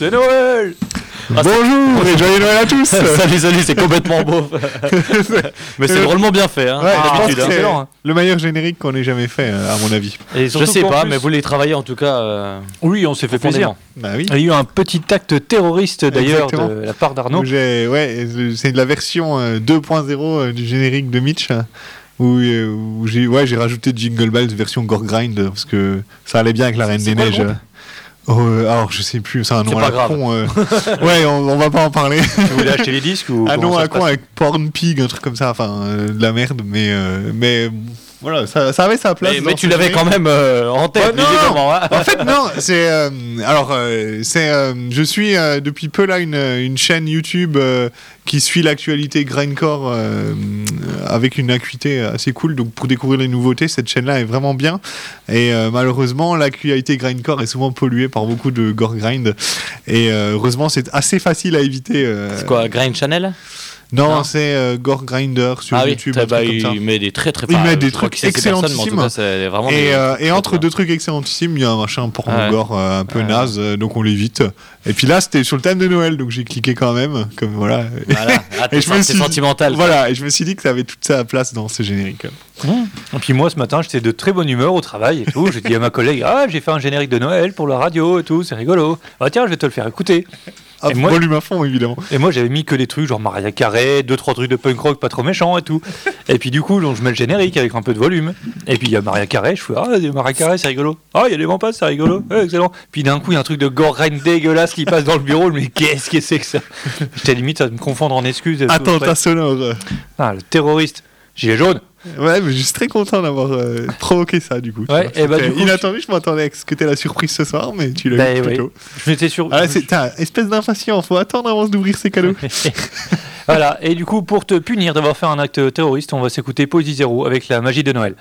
c'est Noël Ah, Bonjour et joyeux Noël à tous Salut, salut, c'est complètement beau. Mais c'est drôlement bien fait, hein, Ouais, d'habitude. hein. hein. le meilleur générique qu'on ait jamais fait, euh, à mon avis. Et Je sais pas, plus- mais vous les travaillez en tout cas. euh, Oui, on s'est fait plaisir. Bah oui. Il y a eu un petit acte terroriste d'ailleurs de la part d'Arnaud. Ouais, c'est de la version euh, 2.0 euh, du générique de Mitch. Où, où j'ai ouais, j'ai rajouté Jingle Bells version Gore Grind parce que ça allait bien avec la Reine des Neiges. Euh. Alors je sais plus, c'est un nom à la grave. con. euh. ouais, on, on va pas en parler. Vous voulez acheter les disques ou un nom à se con avec Porn Pig, un truc comme ça, enfin euh, de la merde, mais euh, mais voilà, ça, ça avait sa place. Mais, tu l'avais quand même euh, en tête, Ouais, non, visiblement. hein. En fait, non, c'est. euh, alors, euh, c'est. euh, je suis euh, depuis peu là une, une chaîne YouTube euh, qui suit l'actualité grindcore euh, avec une acuité assez cool. Donc, pour découvrir les nouveautés, cette chaîne-là est vraiment bien. Et euh, malheureusement, l'actualité grindcore est souvent polluée par beaucoup de gore grind. Et euh, heureusement, c'est assez facile à éviter. euh, C'est quoi, Grind Channel? Non, Non c'est euh, Gore Grinder sur Ah oui, YouTube. un bah, truc comme ça. il met des très très Il met des trucs en tout excellentissimes. cas, Et, des- euh, et entre deux trucs excellentissimes, il y a un machin porno Ouais. gore euh, un peu Ouais. naze, donc on l'évite. Et puis là, c'était sur le thème de Noël, donc j'ai cliqué quand même, comme voilà. Voilà, ah, Et je me c'est suis- sentimental. Voilà, et je me suis dit que ça avait toute sa place dans ce générique. Et puis moi ce matin j'étais de très bonne humeur au travail et tout. J'ai dit à ma collègue Ah j'ai fait un générique de Noël pour la radio et tout, c'est rigolo. Ah tiens je vais te le faire écouter. Ah, Et moi- volume à fond, évidemment. Et moi j'avais mis que des trucs genre Maria Carré, deux trois trucs de punk rock pas trop méchants et tout. Et puis du coup donc, je mets le générique avec un peu de volume. Et puis il y a Maria Carré, je fais Ah Maria Carré c'est rigolo. Ah il y a des vampires c'est rigolo. Ouais, excellent. Puis d'un coup il y a un truc de gore rain dégueulasse qui passe dans le bureau. Mais qu'est-ce que c'est que ça? J'étais limite à me confondre en excuses. Attentat sonore. Ah, le terroriste. Gilet jaune. Ouais, mais je suis très content d'avoir euh, provoqué ça, du coup. tu Ouais, et bah, C'était du coup, inattendu, je m'attendais à ce que t'aies la surprise ce soir, mais tu l'as Bah, eu plus tôt. Je m'étais sur. Ah, c'est espèce d'impatience, faut attendre avant d'ouvrir ses cadeaux. Voilà, et du coup, pour te punir d'avoir fait un acte terroriste, on va s'écouter Poésie Zéro avec la magie de Noël.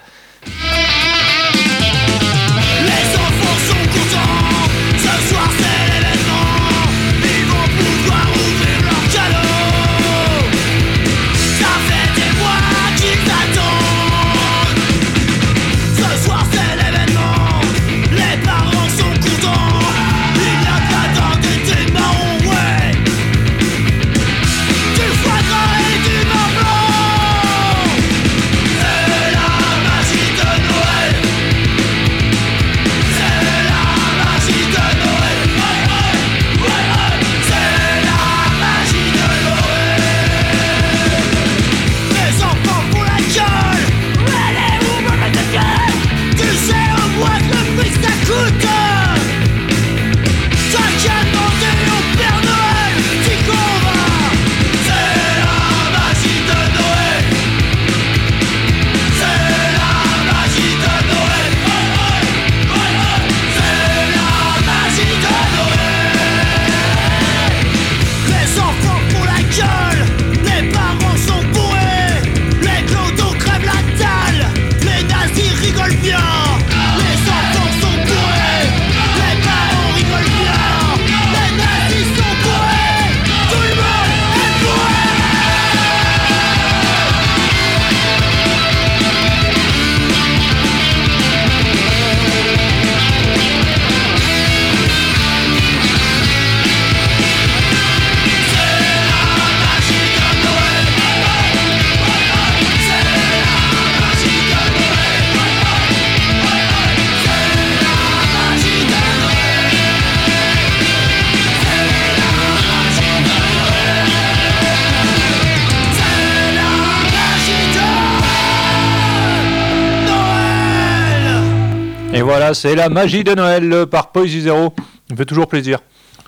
Voilà, c'est la magie de Noël par Poésie Zéro. Ça me fait toujours plaisir.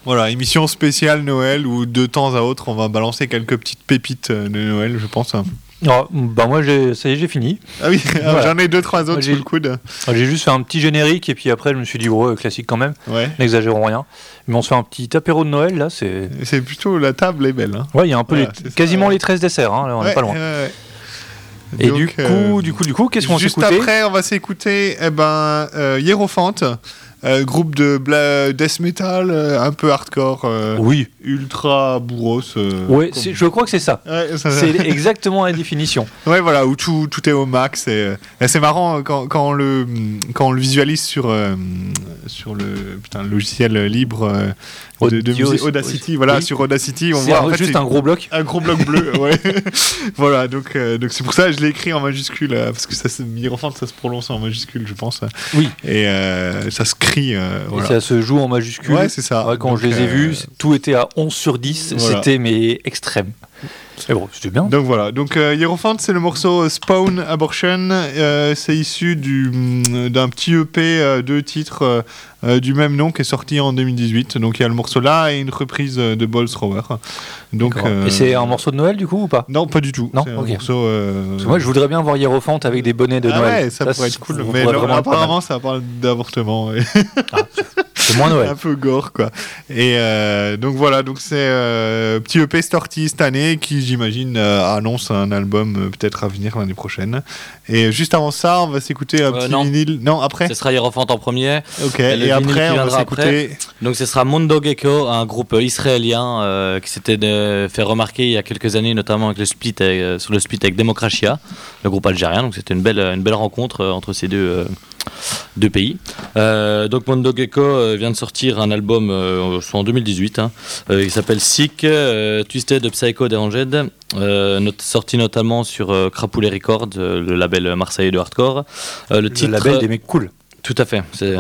Voilà, émission spéciale Noël où de temps à autre on va balancer quelques petites pépites euh, de Noël, je pense. Oh, bah moi, ça y est, j'ai fini. Ah oui, Voilà. j'en ai deux trois autres sous le coude. J'ai juste fait un petit générique et puis après, je me suis dit, ouais, classique quand même. Ouais. N'exagérons rien. Mais on se fait un petit apéro de Noël là. C'est. C'est plutôt la table est belle. Hein. Ouais, il y a un peu Voilà, les- c'est ça, quasiment ouais. les 13 desserts. Hein, là, on est Ouais, pas loin. Et Donc, du coup, euh, du coup, du coup, qu'est-ce qu'on va Juste s'écouter? après, on va s'écouter eh ben, euh, Hiérophante euh, groupe de bla- death metal, euh, un peu hardcore, euh, Oui, ultra bourros. euh, comme- c'est- je crois que c'est ça. Ouais, ça- C'est exactement la définition. Ouais, voilà, où tout, tout est au max. Et, et c'est marrant euh, quand, quand, on le, quand on le visualise sur, sur le, putain, logiciel libre de, de Audio- musique, Audacity. Voilà, oui. sur Audacity, on voit en fait, juste un gros bloc. un gros bloc bleu. ouais. voilà, donc donc c'est pour ça que je l'ai écrit en majuscule, parce que ça, se- ça se prononce en majuscule, je pense. Oui. Et ça se euh, Et ça se joue en majuscule. Ouais, c'est ça. Ouais, quand Donc, je les ai euh, vus, tout était à 11 sur 10. Voilà. C'était mais extrême. Mais bon, c'était bien. Donc voilà, donc euh, Hierophant c'est le morceau Spawn Abortion, euh, c'est issu du, mm, d'un petit EP euh, deux titres euh, euh, du même nom qui est sorti en 2018. Donc il y a le morceau là et une reprise euh, de Balls Thrower. Donc, euh, Et c'est un morceau de Noël du coup ou pas? Non, pas du tout. Non, c'est ok. un morceau. euh, Parce que Moi je voudrais bien voir Hierophante avec des bonnets de ah Noël. ouais, ça, pourrait c'est- être cool. Mais pourrait non, apparemment, ça parle d'avortement. ouais. C'est moins Noël. un peu gore quoi. Et euh, donc voilà, donc c'est euh, petit EP sorti cette année qui j'imagine euh, annonce un album euh, peut-être à venir l'année prochaine. Et juste avant ça, on va s'écouter un Euh, petit non. vinyle. Non, après. Ce sera Hierophant en premier. Ok. Et après, qui on va s'écouter. Donc ce sera Mondo Gecko, un groupe israélien qui s'était fait remarquer il y a quelques années, notamment avec le split, sur le split avec Democratia, le groupe algérien. Donc c'était une belle, une belle rencontre entre ces deux, deux pays. Euh, donc Mondo Gecko euh, vient de sortir un album, euh, en 2018, hein, il s'appelle Sick, Twisted Psycho Euh, not- sorti notamment sur euh, Crapoulet Records, euh, le label marseillais de hardcore. Euh, le Le titre, label des mecs cool. tout à fait, c'est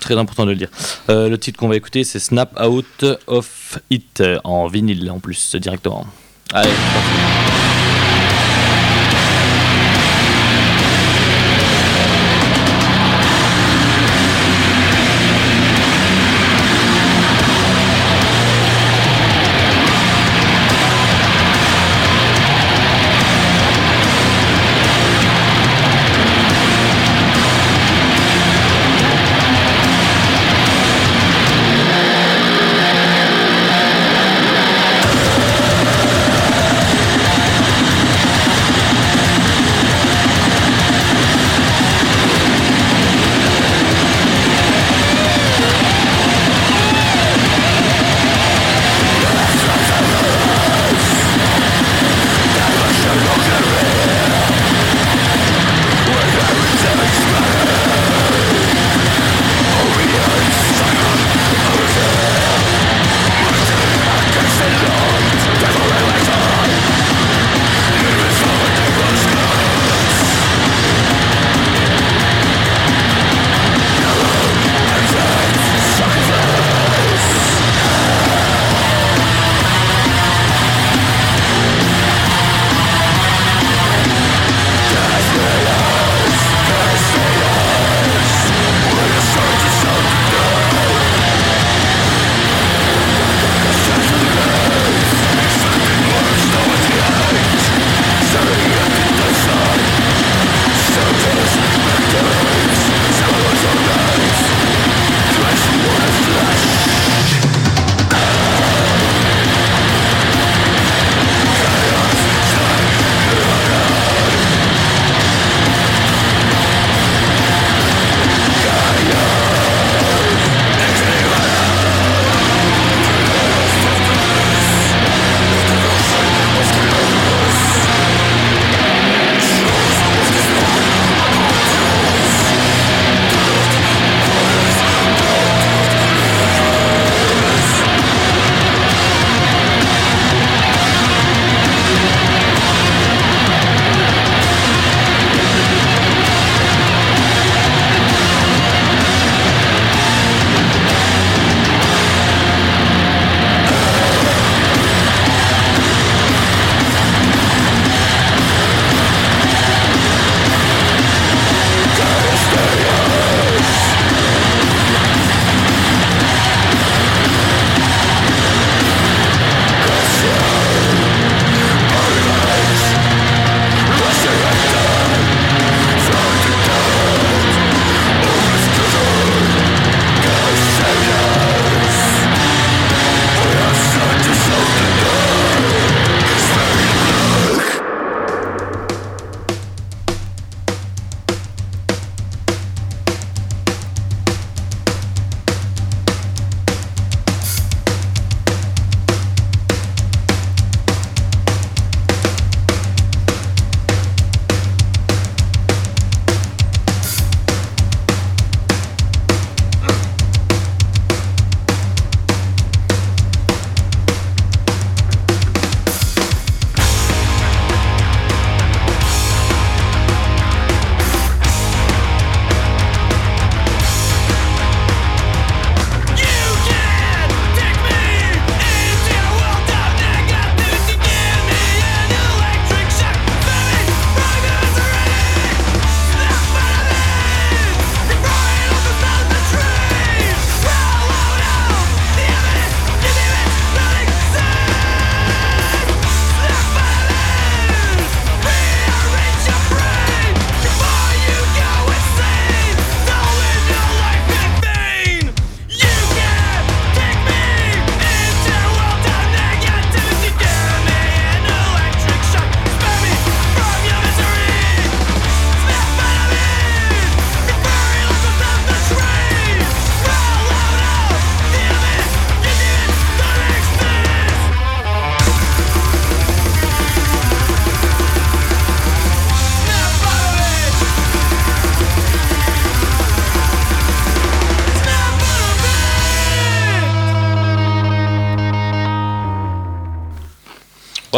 très important de le dire. Le titre qu'on va écouter, c'est Snap Out of It en vinyle en plus directement. Allez,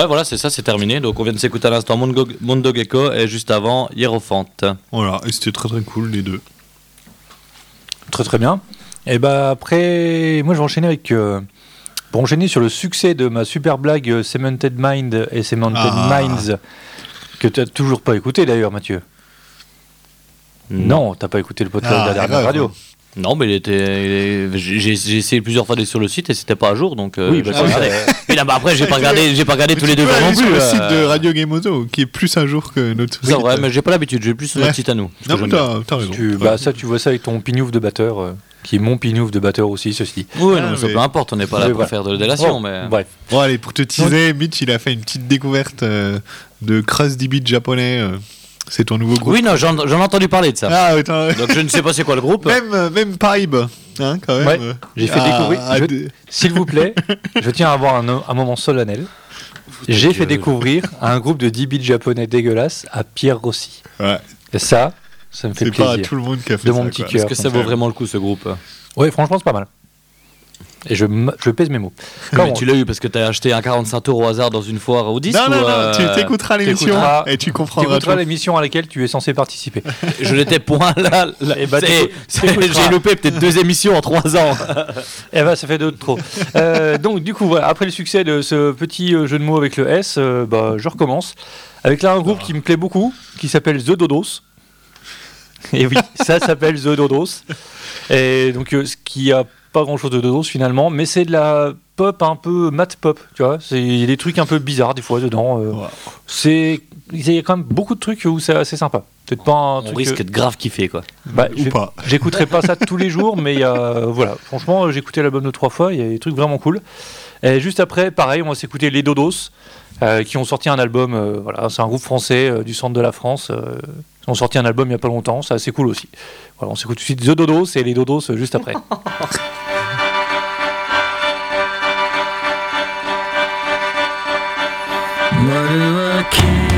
Ouais, voilà, c'est ça, c'est terminé. Donc, on vient de s'écouter à l'instant Mondo, Mondo Gecko et juste avant Hierophant. Voilà, et c'était très très cool les deux. Très très bien. Et bah après, moi je vais enchaîner avec. euh, pour enchaîner sur le succès de ma super blague euh, Cemented Mind et Cemented Ah. Minds, que tu toujours pas écouté d'ailleurs, Mathieu. Non, t'as pas écouté le podcast Ah, de la dernière grave. radio. Non, mais il était. J'ai essayé plusieurs fois d'aller sur le site et c'était pas à jour, donc. euh, Oui, bah. Mais là, bah, après, j'ai pas regardé, j'ai pas regardé Mais tous les deux non sur plus. le euh, site de Radio Game Auto, qui est plus à jour que notre C'est site. vrai, mais j'ai pas l'habitude, j'ai plus sur Ouais. notre site à nous. Non, mais t'as raison. Tu, bah ça, tu vois ça avec ton pignouf de batteur, euh, qui est mon pignouf de batteur aussi, ceci. Oui, Ah, non, mais ça mais- peu importe, on n'est pas là pour voilà. faire de la délation, Bon, mais. Bref. Bon, allez, pour te teaser, Mitch, il a fait une petite découverte euh, de Krusty Beat japonais. euh, c'est ton nouveau groupe. Oui, non, j'en j'en ai entendu parler de ça. Ah, attends, Donc je ne sais pas c'est quoi le groupe. même, euh, même Pibe, hein, quand même. Ouais, j'ai fait Ah, découvrir- je- de- S'il vous plaît, je tiens à avoir un, un moment solennel. J'ai fait découvrir un groupe de 10 bits japonais dégueulasses à Pierre Rossi. Ouais, Et ça, ça me fait c'est pas plaisir. tout le monde qui a fait De ça. mon petit cœur. Est-ce que ça vaut vraiment le coup ce groupe? Ouais, franchement, c'est pas mal. Et je, je pèse mes mots. Mais Comment tu l'as eu parce que t'as acheté un 45 euros au hasard dans une foire au disque Non, non, ou, non, euh, tu t'écouteras l'émission et tu Tu comprendras écouteras tout. l'émission à laquelle tu es censé participer. Je l'étais point là. là. Eh bah. J'ai loupé peut-être deux émissions en trois ans. Eh ben, ça fait deux de trop. Euh, donc, du coup, voilà, après le succès de ce petit euh, jeu de mots avec le S, euh, bah, je recommence. Avec là un groupe qui me plaît beaucoup, qui s'appelle The Dodos. Et oui, ça s'appelle The Dodos. Et donc, euh, ce qui a pas grand chose de Dodos finalement, mais c'est de la pop un peu mat pop, tu vois. C'est- Il y a des trucs un peu bizarres des fois dedans. euh. C'est, il y a quand même beaucoup de trucs où c'est assez sympa. Peut-être pas un On truc. risque euh, de grave kiffer quoi. bah, Ou pas. J'écouterai pas ça tous les jours, mais il y a, voilà. Franchement, j'ai écouté l'album deux trois fois. Il y a des trucs vraiment cool. Et juste après, pareil, on va s'écouter les Dodos, euh, qui ont sorti un album. euh, voilà, c'est un groupe français euh, du centre de la France. Ils ont sorti un album il y a pas longtemps. C'est assez cool aussi. Voilà, on s'écoute tout de suite The Dodos et les Dodos euh, juste après.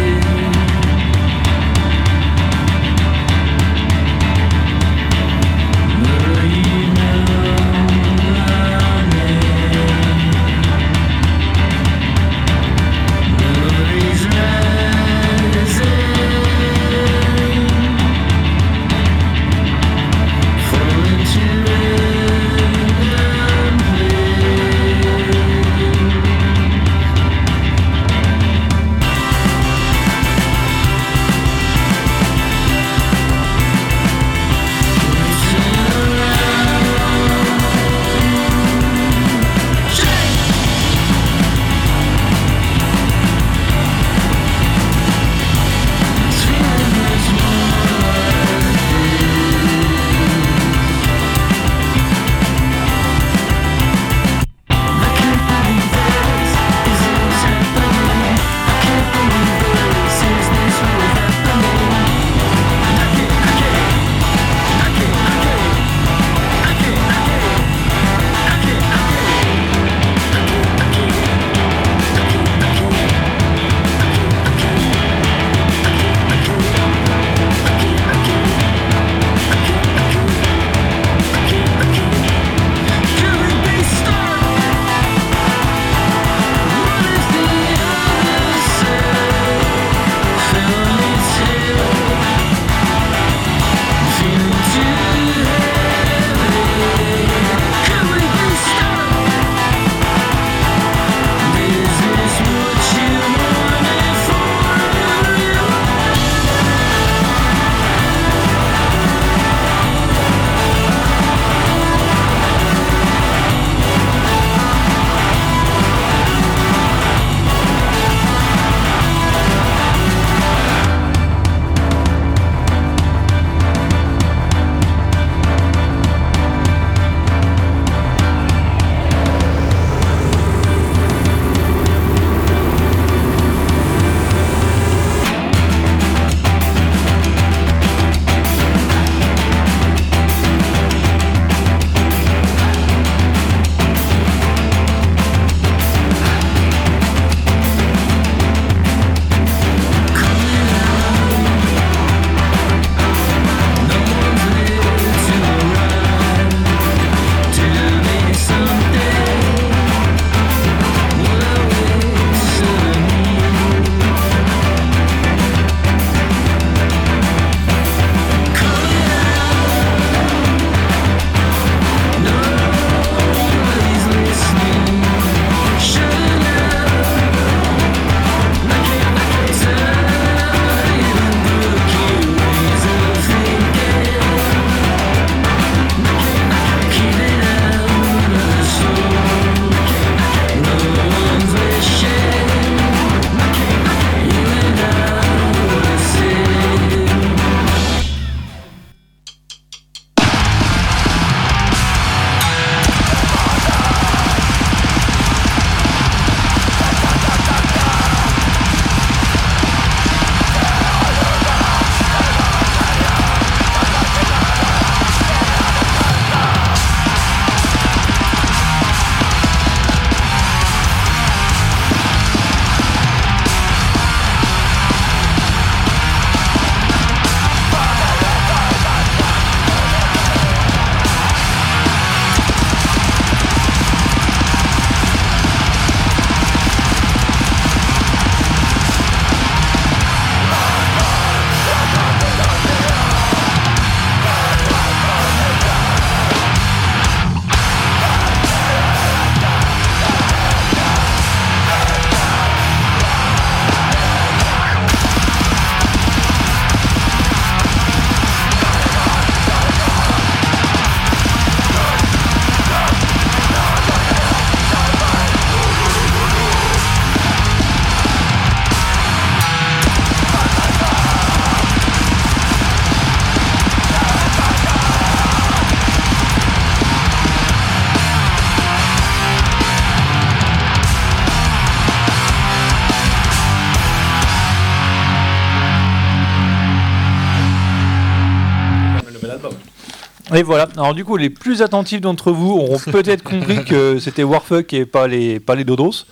Et voilà. Alors du coup, les plus attentifs d'entre vous auront peut-être compris que c'était Warfuck et pas les, pas les Dodos.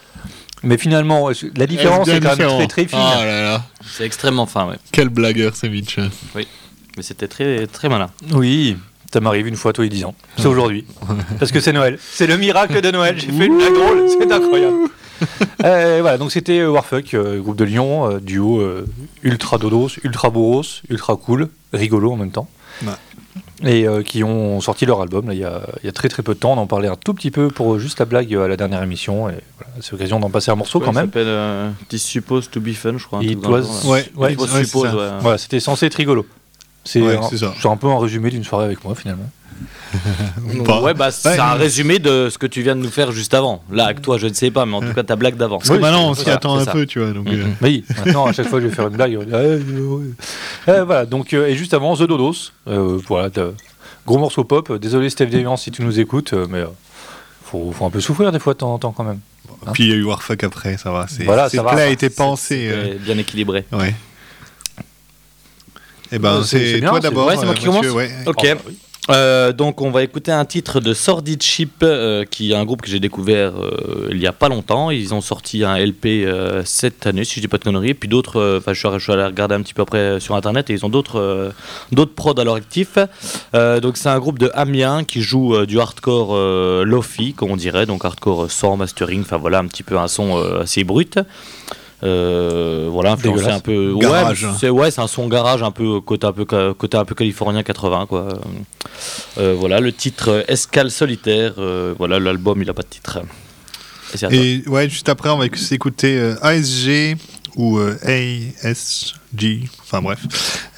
Mais finalement, la différence bien est quand même différent. très très fine. Ah là là, C'est extrêmement fin, ouais. quel blagueur ce Mitch. Mais c'était très, très malin. Oui, ça m'arrive une fois tous les 10 ans. C'est aujourd'hui. Parce que c'est Noël. C'est le miracle de Noël. J'ai fait une blague drôle, c'est incroyable. Euh, voilà, donc c'était euh, Warfuck, euh, groupe de Lyon, euh, duo euh, ultra dodos, ultra boros, ultra cool, rigolo en même temps. Ouais. Et euh, qui ont sorti leur album là, il, y a, il y a très très peu de temps. On en parlait un tout petit peu pour juste la blague euh, à la dernière émission. Et voilà, c'est l'occasion d'en passer un morceau quand Il même. s'appelle euh, This Supposed to be fun, je crois. un It was- genre. Ouais, c'était censé être rigolo. C'est Ouais, un, c'est ça. c'est un peu un résumé d'une soirée avec moi finalement. Ouais, bah c'est Ouais. un résumé de ce que tu viens de nous faire juste avant. Là, avec toi, je ne sais pas, mais en tout cas, ta blague d'avant. Parce que Oui, maintenant on s'y attend un ça. peu, tu vois. Donc, euh. Oui, maintenant à chaque fois que je vais faire une blague, euh, voilà, donc, euh, et juste avant, The Dodos, euh, voilà, gros morceau pop. Désolé Steph Devian si tu nous écoutes, mais faut, faut un peu souffrir des fois de temps en temps quand même. Puis il y a eu Warfuck après, ça va. C'est, Voilà, ça va. a été pensé. bien équilibré. Ouais. Eh ben, c'est- toi d'abord. ouais, c'est moi qui commence. Ok. Euh, donc on va écouter un titre de Sordid Ship, euh, qui est un groupe que j'ai découvert euh, il y a pas longtemps. Ils ont sorti un LP cette année, si je dis pas de conneries. Et puis d'autres, enfin je, je suis allé regarder un petit peu après sur internet et ils ont d'autres d'autres prods à leur actif. Donc c'est un groupe de Amiens qui joue du hardcore lofi, comme on dirait, donc hardcore sans mastering. Enfin voilà, un petit peu un son assez brut. Euh, voilà, influencé un peu. Garage. Ouais, c'est ouais, un son garage un peu côté un peu côté un peu californien 80 quoi. Euh, voilà, le titre euh, Escale solitaire. euh, voilà, l'album il a pas de titre. Et ouais, juste après, on va s'écouter euh, ASG ou euh, ASG, enfin bref,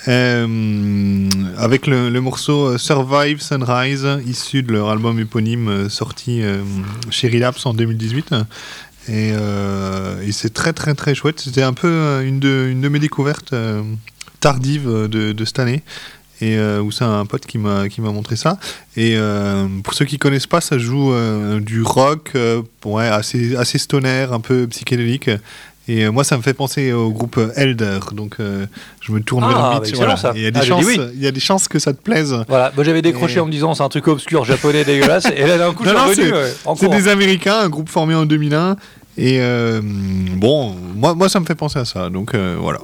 Euh, avec le, le morceau Survive Sunrise, issu de leur album éponyme sorti euh, chez Relapse en 2018. Et, euh, et c'est très très très chouette. C'était un peu euh, une, de, une de mes découvertes euh, tardives de, de cette année. Et euh, où c'est un pote qui m'a qui m'a montré ça. Et euh, pour ceux qui connaissent pas, ça joue euh, du rock, ouais, assez assez stoner, un peu psychédélique. Et moi, ça me fait penser au groupe Elder. Donc, je me tourne Ah, vers bah, ça. Et Il y a des Ah, chances, oui. il y a des chances que ça te plaise. Voilà, moi j'avais décroché Et- en me disant c'est un truc obscur japonais dégueulasse, et là d'un coup je suis revenu C'est des Américains, un groupe formé en 2001. Et euh, bon, moi, ça me fait penser à ça. Donc, euh, voilà.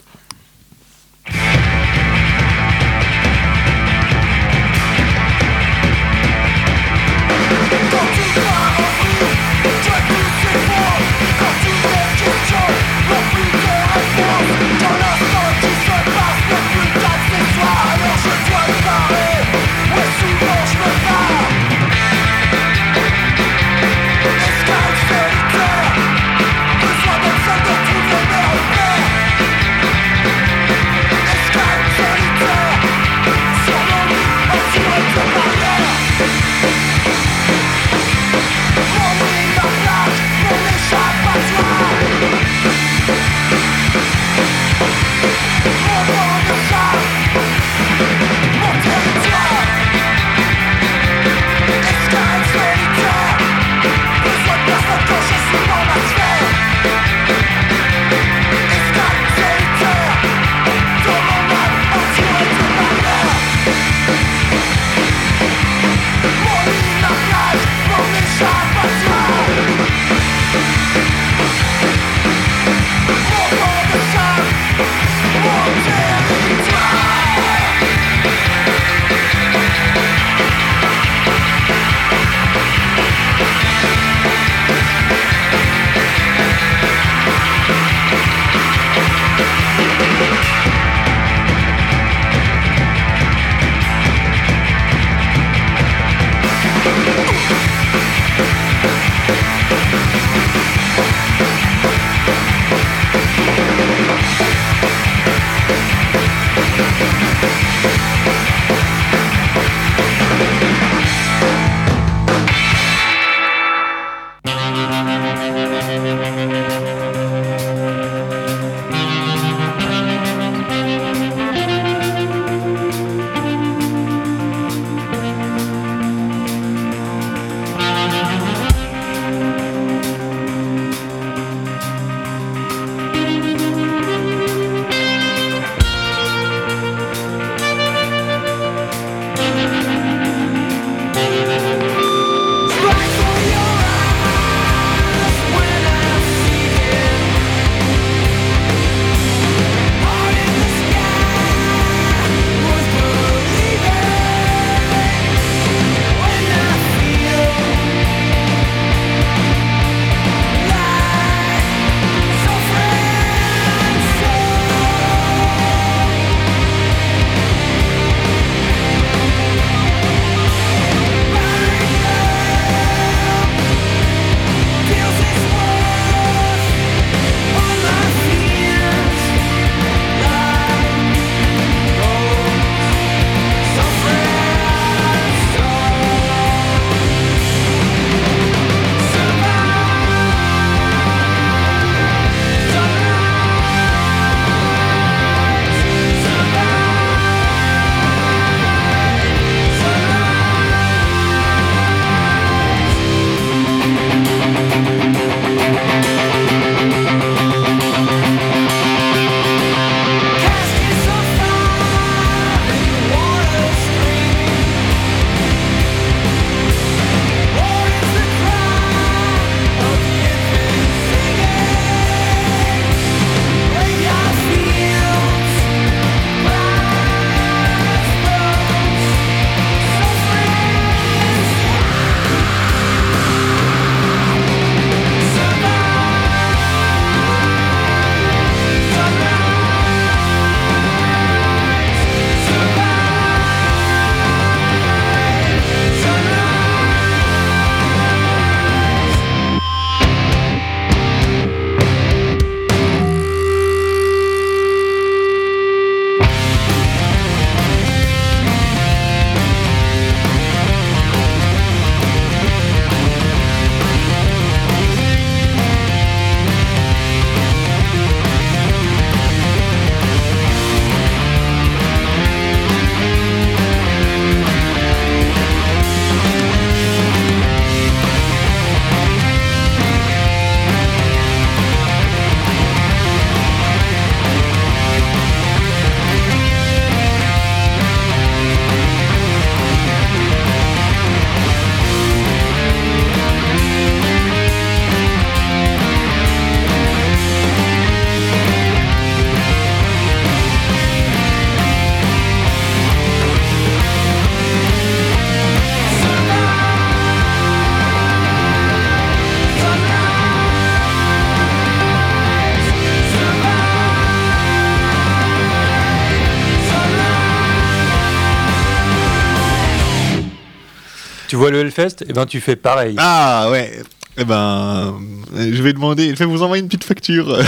Hellfest, et ben tu fais pareil. Ah ouais. Eh ben, euh, je vais demander, je vais vous envoyer une petite facture.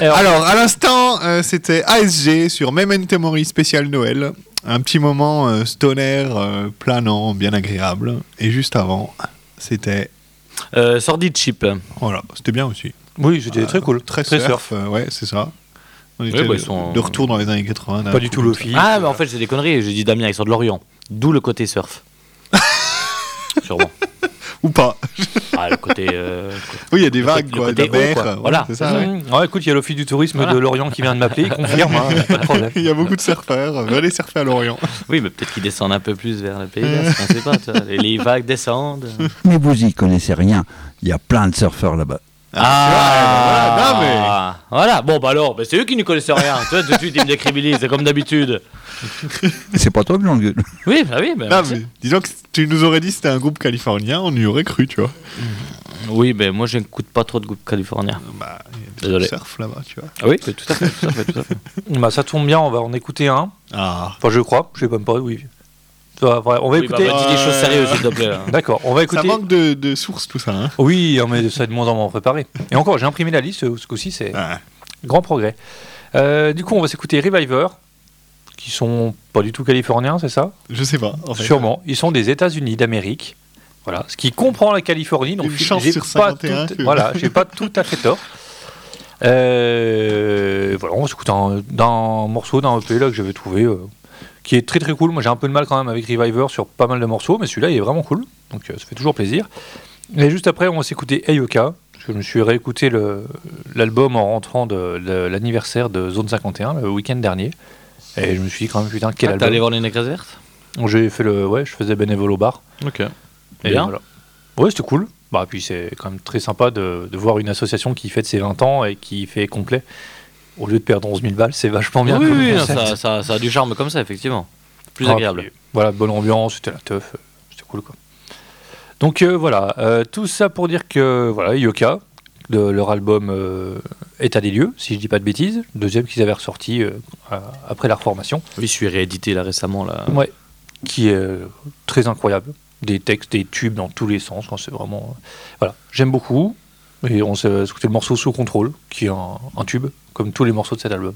Alors- Alors, à l'instant, euh, c'était ASG sur Memento Mori spécial Noël. Un petit moment euh, stoner, euh, planant, bien agréable. Et juste avant, c'était. Euh, Sordid Chip. Voilà, c'était bien aussi. Oui, c'était très cool. Très, Très surf, euh, ouais, c'est ça. On était bah, de, ils sont- de retour dans les années 80. d'un Pas du tout Lofi. Ah, mais en fait, c'est des conneries. J'ai dit Damien, ils sont de l'Orient. D'où le côté surf. Sûrement. Ou pas. Ah, le côté. euh, Oui, il y a des vagues, côté- quoi, de mer. quoi. ouais, Voilà. c'est ça, ouais. Mmh. Ouais, écoute, il y a l'Office du tourisme Voilà. de Lorient qui vient de m'appeler, il confirme, hein, pas de problème. Il y a beaucoup de surfeurs. Venez surfer à Lorient. Oui, mais peut-être qu'ils descendent un peu plus vers le pays. on sait pas. les vagues descendent. Mais vous y connaissez rien. Il y a plein de surfeurs là-bas. Ah, voilà, non, mais- Voilà, bon, bah alors, bah, c'est eux qui ne connaissent rien. tu vois, tout de suite, ils me décribilisent, comme d'habitude. C'est pas toi que j'engueule. Oui, bah oui, bah, Non, mais disons que tu nous aurais dit que c'était un groupe californien, on y aurait cru, tu vois. Oui, ben moi, je n'écoute pas trop de groupes californiens. Bah, il y a surf là-bas, tu vois. Ah oui, tout à fait, tout à fait, tout à fait. Bah, ça tombe bien, on va en écouter un. Ah. Enfin, je crois, je sais même pas, oui. Ça va, ouais, on va Oui, bah, écouter. bah, dis des choses sérieuses, s'il te plaît. D'accord, on va Ça écouter. manque de, de sources, tout ça. Hein. Oui, mais ça est de moins en moins préparé. Et encore, j'ai imprimé la liste, ce coup-ci, c'est Ah. grand progrès. Euh, du coup, on va s'écouter Reviver, qui sont pas du tout californiens, c'est ça? Je sais pas. En fait. Sûrement. Ils sont des États-Unis d'Amérique. Voilà, ce qui comprend la Californie. Donc, Une chance j'ai sur pas 51 tout- que- Voilà, j'ai pas tout à fait tort. Euh, voilà, on va s'écouter un- d'un morceau d'un EP là que j'avais trouvé, euh, qui est très très cool. Moi, j'ai un peu de mal quand même avec Reviver sur pas mal de morceaux, mais celui-là, il est vraiment cool. Donc, euh, ça fait toujours plaisir. Et juste après, on va s'écouter Ayoka. Je me suis réécouté l'album en rentrant de, de l'anniversaire de Zone 51 le week-end dernier. Et je me suis dit quand même, putain, quel Ah, T'es allé album. voir les négresses vertes J'ai fait le. Ouais, je faisais bénévole au bar. Ok. Et Bien. voilà. Ouais, c'était cool. Bah, puis c'est quand même très sympa de, de voir une association qui fête ses 20 ans et qui fait complet. Au lieu de perdre 11 000 balles, c'est vachement bien. oui, comme oui, ça, ça, ça a du charme comme ça, effectivement. Plus Ah, agréable. puis, voilà, bonne ambiance, c'était la teuf, euh, c'était cool quoi. Donc euh, voilà, euh, tout ça pour dire que voilà, Yoka, de leur album euh, État des lieux, si je dis pas de bêtises, deuxième qu'ils avaient ressorti euh, après la reformation, Oui, je suis réédité là récemment. Là. ouais, qui est euh, très incroyable. Des textes, des tubes dans tous les sens, c'est vraiment. voilà, j'aime beaucoup. Et on s'est écouté le morceau Sous contrôle, qui est un, un tube, comme tous les morceaux de cet album.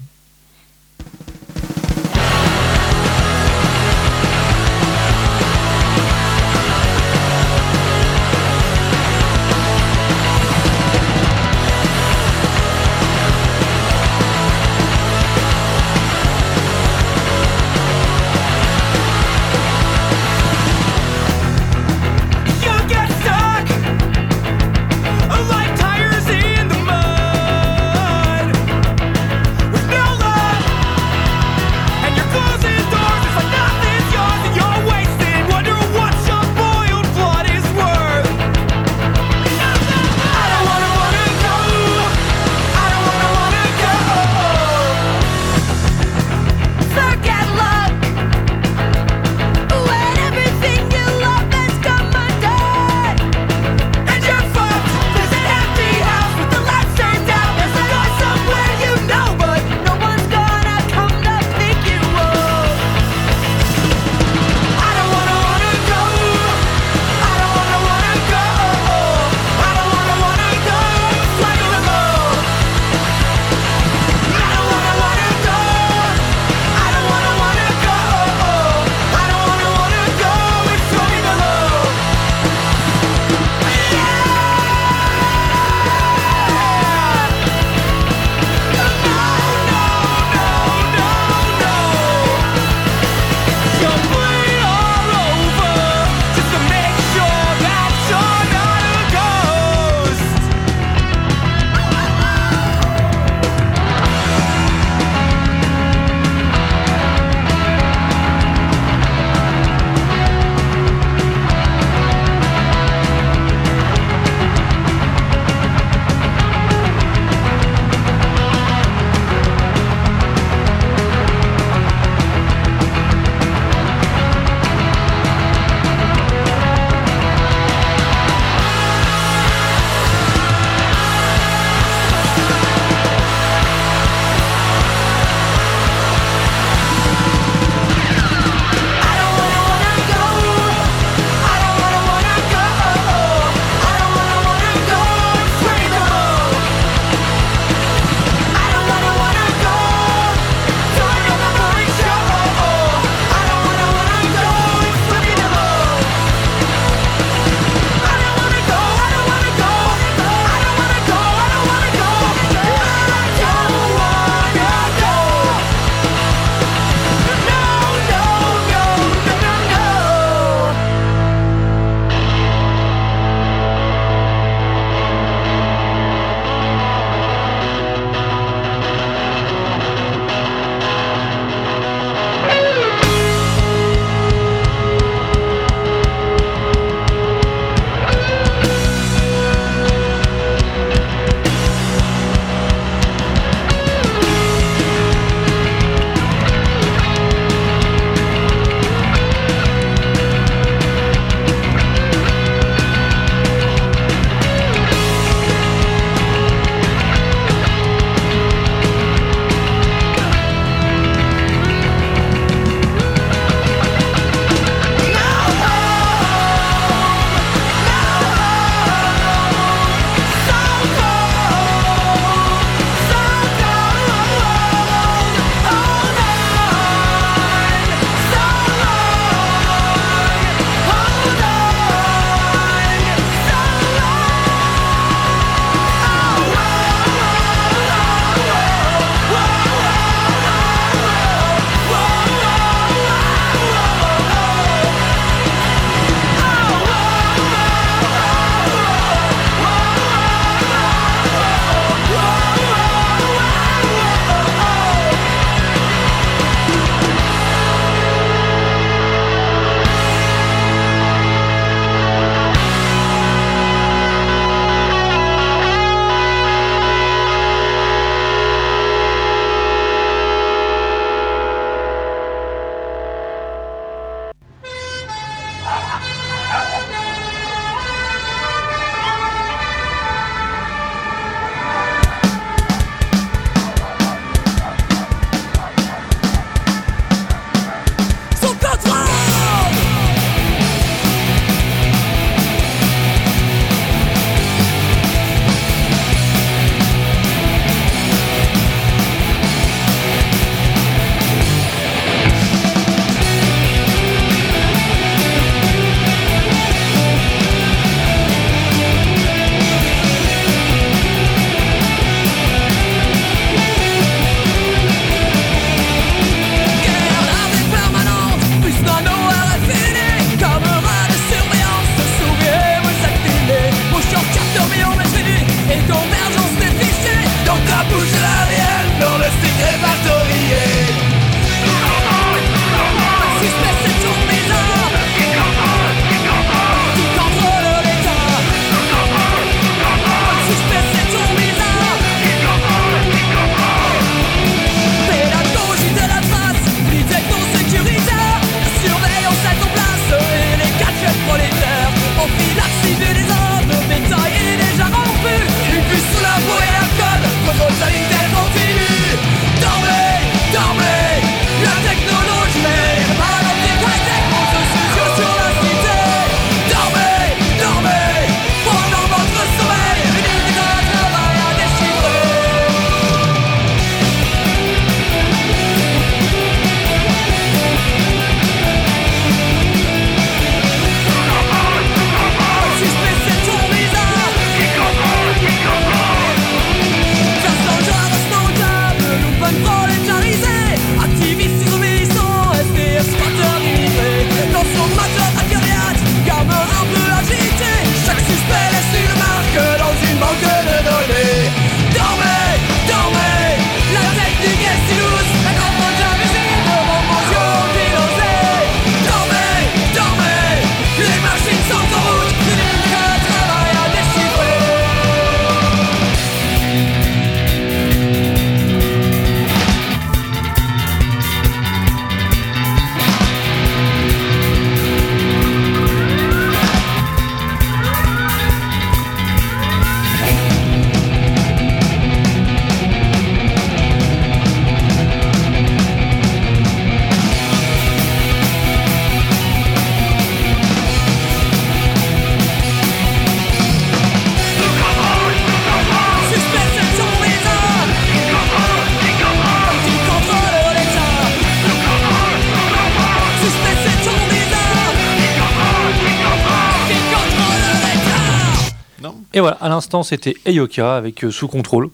Et voilà, à l'instant, c'était Eyoka avec euh, Sous contrôle.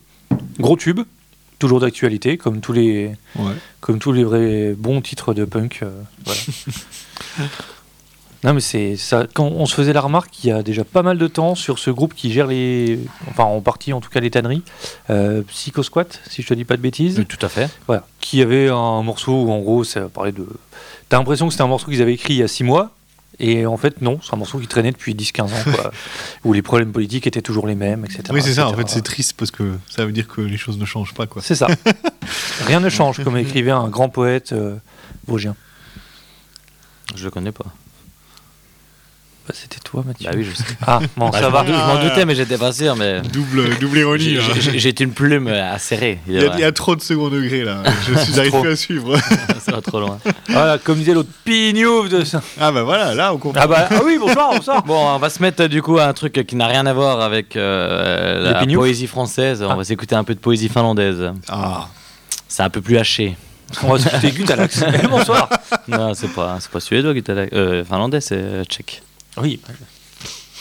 Gros tube, toujours d'actualité, comme tous les, Ouais. comme tous les vrais bons titres de punk. euh, voilà. non, mais c'est ça. Quand on se faisait la remarque, il y a déjà pas mal de temps sur ce groupe qui gère les, enfin en partie en tout cas les tanneries, euh, Psycho Squat, si je te dis pas de bêtises. Tout à fait. Voilà, qui avait un morceau où en gros ça parlait de. T'as l'impression que c'était un morceau qu'ils avaient écrit il y a 6 mois, et en fait non, c'est un morceau qui traînait depuis 10-15 ans, quoi, où les problèmes politiques étaient toujours les mêmes, etc. Oui, c'est ça. En etc. fait, c'est triste parce que ça veut dire que les choses ne changent pas, quoi. C'est ça. Rien ne change, comme écrivait un grand poète euh, vosgien. Je le connais pas. Bah, c'était toi, Mathieu. Bah oui, je sais. Ah, bon, Bah, ça je va. je m'en doutais, mais j'étais pas sûr. Mais Double, double ironie. j'ai- là. j'ai j'ai une plume acérée. Il Il y, a, vrai. il y a trop de second degré là. Je suis plus à suivre. Ça va trop loin. Voilà, comme disait l'autre pignouf de ça. Ah bah voilà, là on comprend. Ah bah, ah oui, bonsoir, bonsoir. Bon, on va se mettre du coup à un truc qui n'a rien à voir avec euh, la poésie française. On Ah. va s'écouter un peu de poésie finlandaise. Ah. C'est un peu plus haché. On va s'écouter Gutalax. Bonsoir. Non, c'est pas, c'est pas suédois t'a euh, finlandais, c'est euh, tchèque. Oui.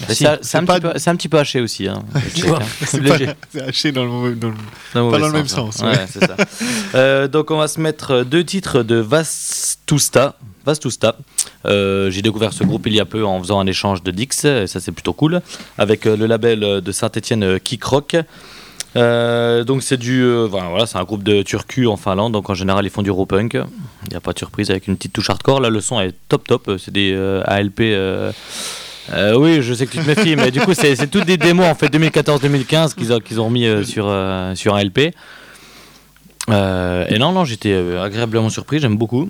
C'est un- pas petit peu- c'est un petit peu haché aussi. Hein, hein. C'est haché dans le, dans le- Pas dans le même hein. sens, Ouais, ouais. c'est ça. Euh, donc on va se mettre deux titres de Vastusta. Vastusta. Euh, J'ai découvert ce groupe il y a peu en faisant un échange de Dix, et ça c'est plutôt cool, avec euh, le label de Saint-Etienne Kick Rock. Euh, donc c'est du, euh, voilà, c'est un groupe de Turku en Finlande, donc en général ils font du raw punk. Il n'y a pas de surprise avec une petite touche hardcore. Là le son est top top, c'est des euh, ALP. oui, je sais que tu te méfies, mais du coup, c'est toutes des démos en fait 2014-2015 qu'ils ont, qu'ils ont mis euh, sur, sur un LP. Euh, et non, non, j'étais agréablement surpris, j'aime beaucoup.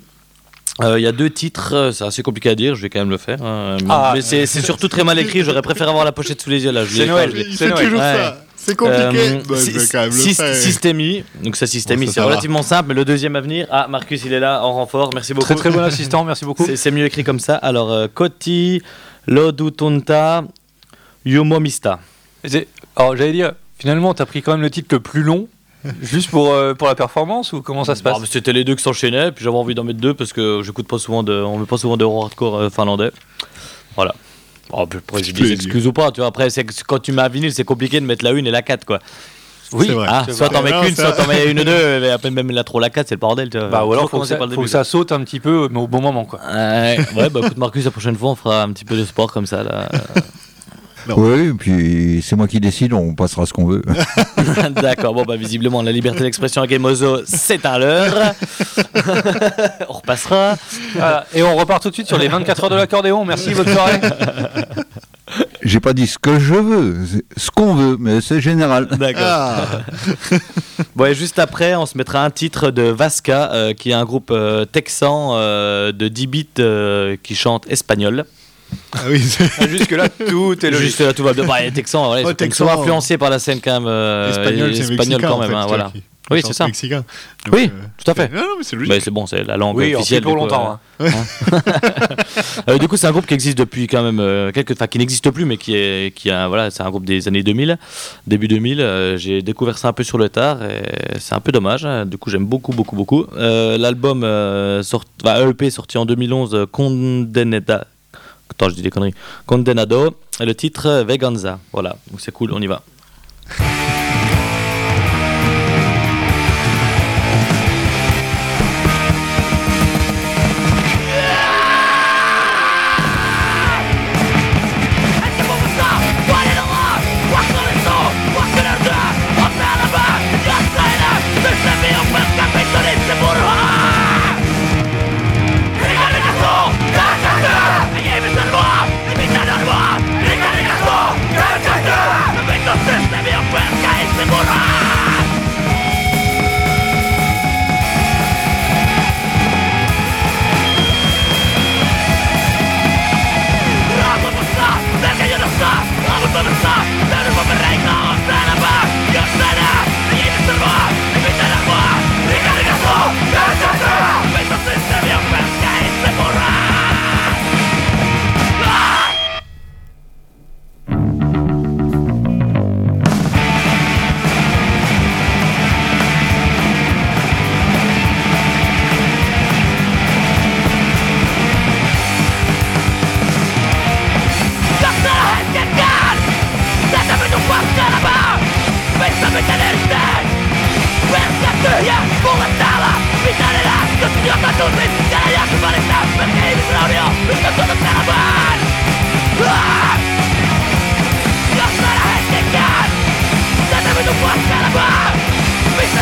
Euh, Il y a deux titres, euh, c'est assez compliqué à dire, je vais quand même le faire. hein, mais Ah. mais c'est c'est surtout très mal écrit, j'aurais préféré avoir la pochette sous les yeux là. C'est Noël. C'est Noël. Ouais. ça. C'est compliqué. Euh, Bah, quand même le. Systemi, donc ça Systemi Bon, c'est relativement simple, mais le deuxième à venir, ah Marcus il est là en renfort, merci beaucoup. Très très bon assistant, merci beaucoup. C'est- mieux écrit comme ça. Alors, euh, Koti Lodutunta Yumomista. Alors j'allais dire, finalement, t'as pris quand même le titre le plus long, juste pour, euh, pour la performance ou comment ça se passe? Bah, C'était les deux qui s'enchaînaient, puis j'avais envie d'en mettre deux parce que j'écoute pas souvent de, on met pas souvent de hardcore euh, finlandais. Voilà. Oh, après, je dis excuse ou pas, tu vois? Après, quand tu mets un vinyle, c'est compliqué de mettre la une et la 4, quoi. Oui, c'est vrai. Ah, soit t'en mets qu'une, soit t'en mets une ou deux, mais après, même la trop la 4, c'est le bordel, tu vois. Bah ou alors Faut faut, que ça, faut que saute un petit peu, mais au bon moment quoi. Ouais, ouais, bah écoute, Marcus, la prochaine fois, on fera un petit peu de sport comme ça, là. Oui, puis c'est moi qui décide, on passera ce qu'on veut. D'accord, bon, bah visiblement, la liberté d'expression à Gameozo, c'est à l'heure. on repassera. Voilà. Et on repart tout de suite sur les 24 heures de l'accordéon. Merci, bonne soirée. J'ai pas dit ce que je veux, c'est ce qu'on veut, mais c'est général. D'accord. Ah. Bon, et juste après, on se mettra un titre de Vasca, euh, qui est un groupe euh, texan euh, de 10 bits euh, qui chante espagnol. Ah oui, c'est- Jusque là, tout est logique. Juste là, tout va bien. Bah, les texans, ils Ouais, sont même Texans, souvent influencés par la scène quand même euh, espagnol, c'est espagnole mexicain. quand en même. fait, hein, voilà. Oui, c'est ça. Mexicain. Oui, tout à fait. Non, non, mais c'est logique. Bah, c'est bon, c'est la langue Oui, en officielle. pour du coup, longtemps. euh. hein. Euh, du coup, c'est un groupe qui existe depuis quand même euh, quelques, enfin qui n'existe plus, mais qui est, qui a, voilà, c'est un groupe des années 2000, début 2000. euh, j'ai découvert ça un peu sur le tard et c'est un peu dommage. hein. Du coup, j'aime beaucoup, beaucoup, beaucoup. Euh, L'album euh, sort, enfin, EP sorti en 2011, euh, Condenada. Attends, je dis des conneries. Condenado. Et le titre Veganza. Voilà, donc c'est cool, on y va.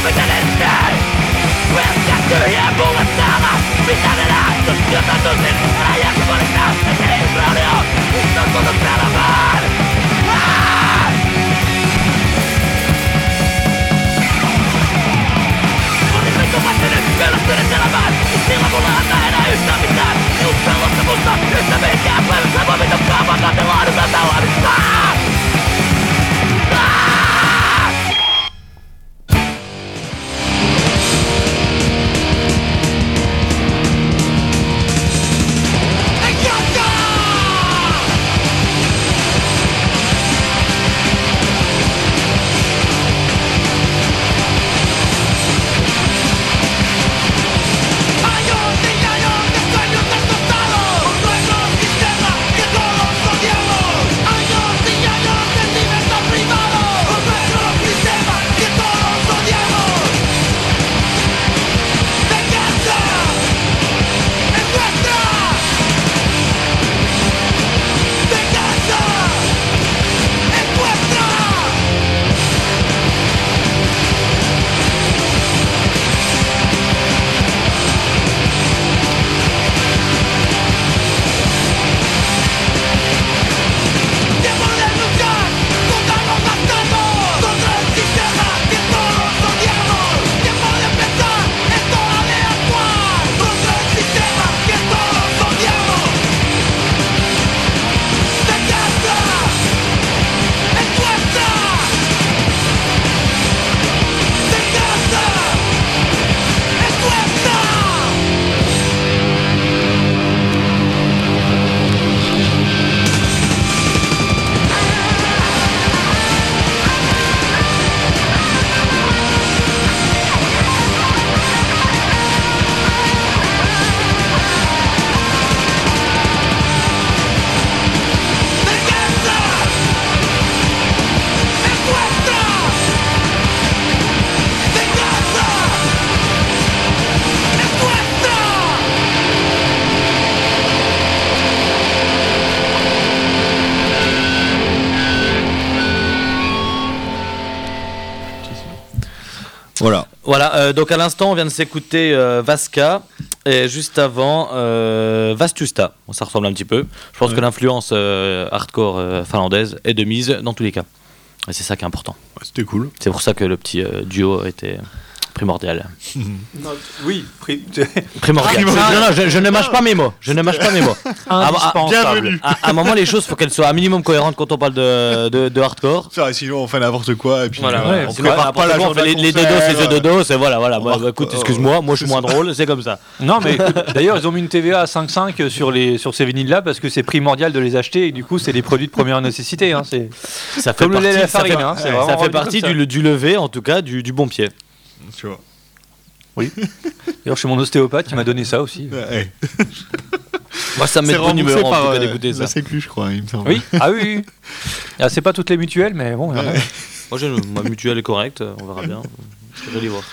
Mitään näin Pelkättyjä mulle täällä Mitä ne näytös, jota tunnin Räjäs varikkaa, ettei radio Nyt on kotut elämään Onnistutuvasti nyt kyllästynyt enää yhtään mitään. Just sellaista yhtä mihinkään päivä Sama mitä donc à l'instant, on vient de s'écouter euh, Vasca, et juste avant, euh, Vastusta. Bon, ça ressemble un petit peu. Je pense Ouais. que l'influence euh, hardcore euh, finlandaise est de mise dans tous les cas. Et c'est ça qui est important. Ouais, C'était cool. C'est pour ça que le petit euh, duo était primordial. Oui, pri- Primordial. Primordial. Non, non, je, je ne mâche pas mes mots. Je ne mâche pas mes mots. Ah, ah, Bienvenue. À, à un moment, les choses, faut qu'elles soient un minimum cohérentes quand on parle de, de, de hardcore. Ça, et sinon on fait n'importe quoi et puis Voilà, euh, ouais, on prépare pas la n'importe quoi, on journée fait les, dodos, les euh, œufs dodos, et voilà, voilà. Bah, bah, écoute, euh, excuse-moi, moi je suis moins ça. drôle, c'est comme ça. Non, mais d'ailleurs, ils ont mis une TVA à 5,5 sur, les, sur ces vinyles-là parce que c'est primordial de les acheter et du coup, c'est des produits de première nécessité. Hein, c'est Ça fait comme le lait et la partie, ça fait- hein, ça fait du, du lever, en tout cas, du, du bon pied. Tu vois. D'ailleurs, chez mon ostéopathe, il m'a donné ça aussi. Ouais. Moi, ça me met C'est de bonne humeur, en tout cas, euh, d'écouter ça. la Sécu, je crois, il me semble. Oui, ah oui, oui. Ah, c'est pas toutes les mutuelles, mais bon, a. Moi, j'ai- ma mutuelle est correcte, on verra bien. Je vais aller voir.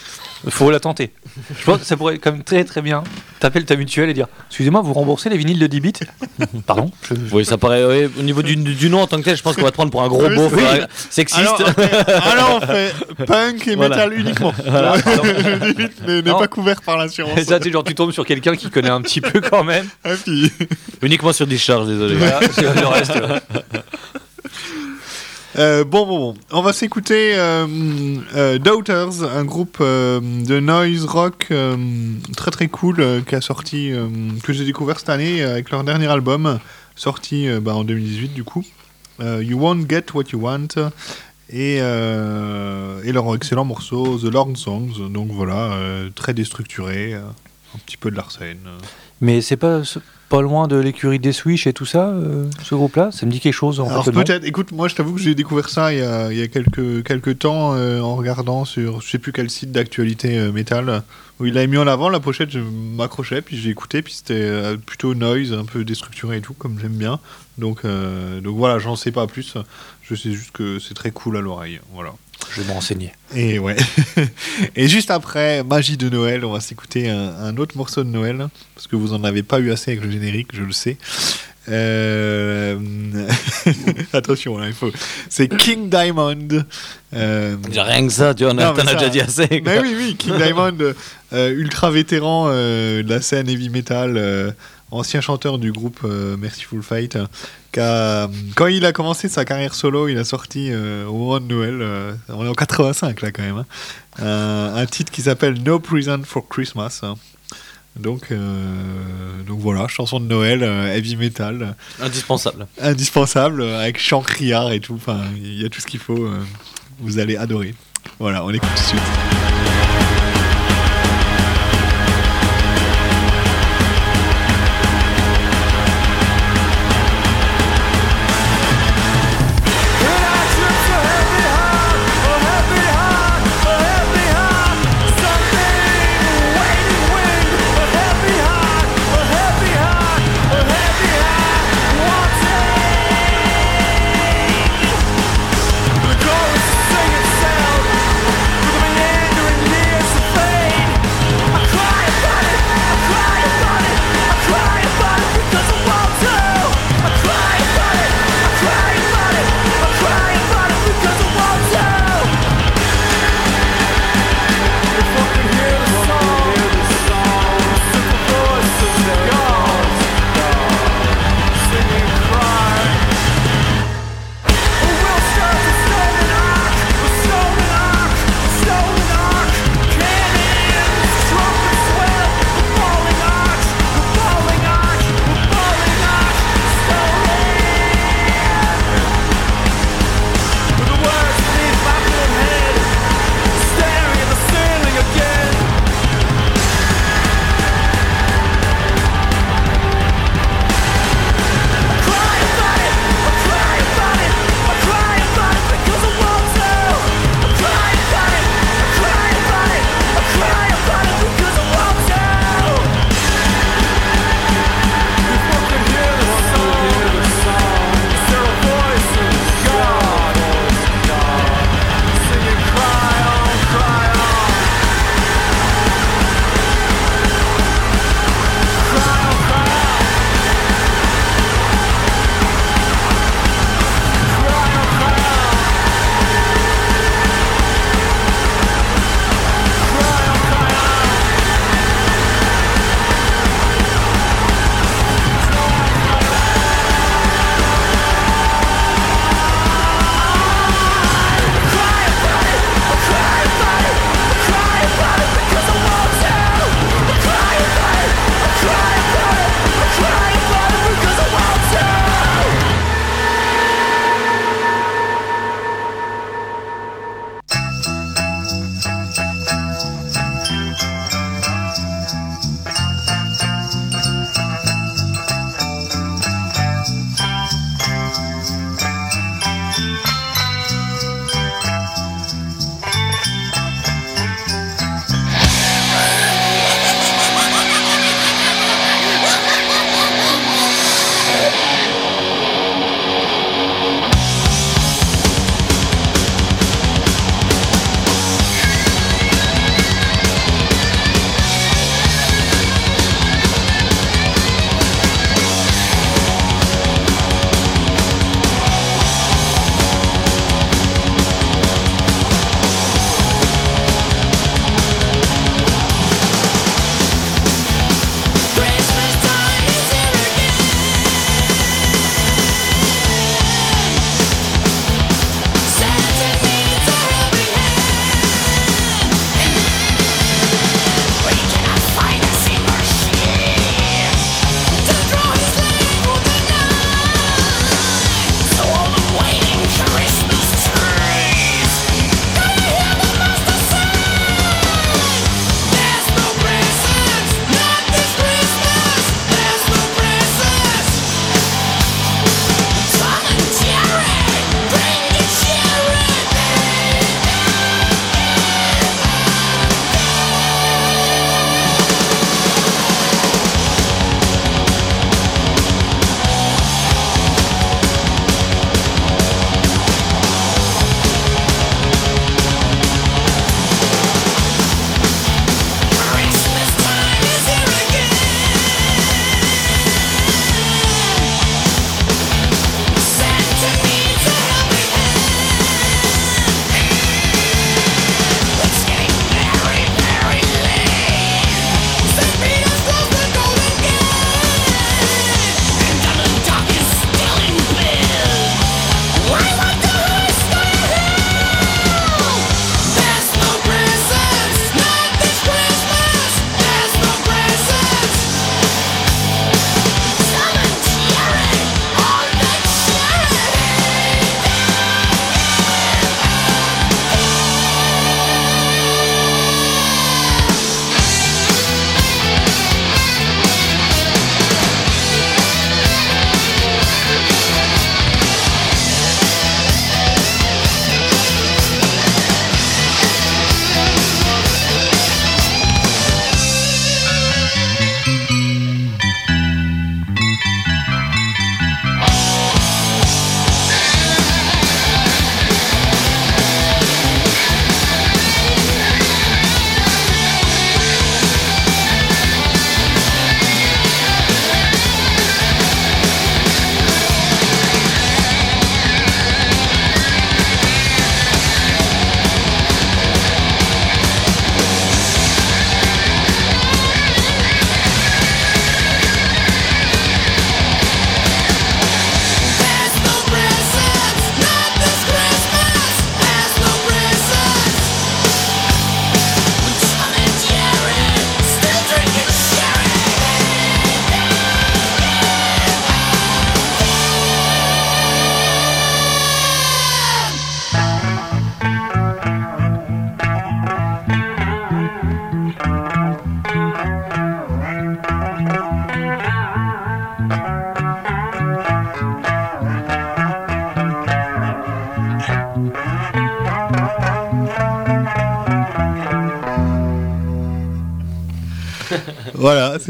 Il faut la tenter. Je pense que ça pourrait quand même très très bien. T'appelles ta mutuelle et dire Excusez-moi, vous remboursez les vinyles de 10 bits Pardon? Je- Oui, ça paraît. oui, au niveau du, du nom en tant que tel, je pense qu'on va te prendre pour un gros Oui, beauf oui. euh, sexiste. Alors, on fait punk et Voilà. metal uniquement. Voilà. Le limite n'est n'est pas couvert par l'assurance. Et ça, tu genre, tu tombes sur quelqu'un qui connaît un petit peu quand même. Et puis, Uniquement sur discharge, désolé. Voilà, c'est le reste. Euh, bon, bon, bon. On va s'écouter euh, euh, Daughters, un groupe euh, de noise rock euh, très très cool qui a sorti, que j'ai découvert cette année avec leur dernier album, sorti bah, en 2018 du coup. You Won't Get What You Want. Et, et leur excellent morceau The Lord Songs. Donc voilà, très déstructuré, un petit peu de l'arsène. Mais c'est pas, pas loin de l'écurie des Switch et tout ça, euh, ce groupe-là Ça me dit quelque chose en Alors peut-être, écoute, moi je t'avoue que j'ai découvert ça il y a, il y a quelques, quelques temps euh, en regardant sur je sais plus quel site d'actualité euh, métal où il avait mis en avant la pochette, je m'accrochais puis j'ai écouté puis c'était euh, plutôt noise, un peu déstructuré et tout comme j'aime bien. Donc, donc voilà, j'en sais pas plus. Je sais juste que c'est très cool à l'oreille. Voilà. Je vais me renseigner. Et ouais. Et juste après, Magie de Noël, on va s'écouter un, un autre morceau de Noël, parce que vous en avez pas eu assez avec le générique, je le sais. Euh, Attention, là, il faut. C'est King Diamond. Euh, rien que ça, tu t'en as déjà dit assez. quoi. Mais oui, oui, King Diamond, euh, ultra vétéran euh, de la scène heavy metal, euh, ancien chanteur du groupe euh, Merciful a- quand il a commencé sa carrière solo, il a sorti euh, au moment de Noël, euh, on est en 85 là quand même, hein, un, titre qui s'appelle No Prison for Christmas. hein. Donc, euh, donc voilà, chanson de Noël, euh, heavy metal, Indispensable. indispensable, avec chant criard et tout. Enfin, il y a tout ce qu'il faut. vous allez adorer. Voilà, on écoute tout de suite.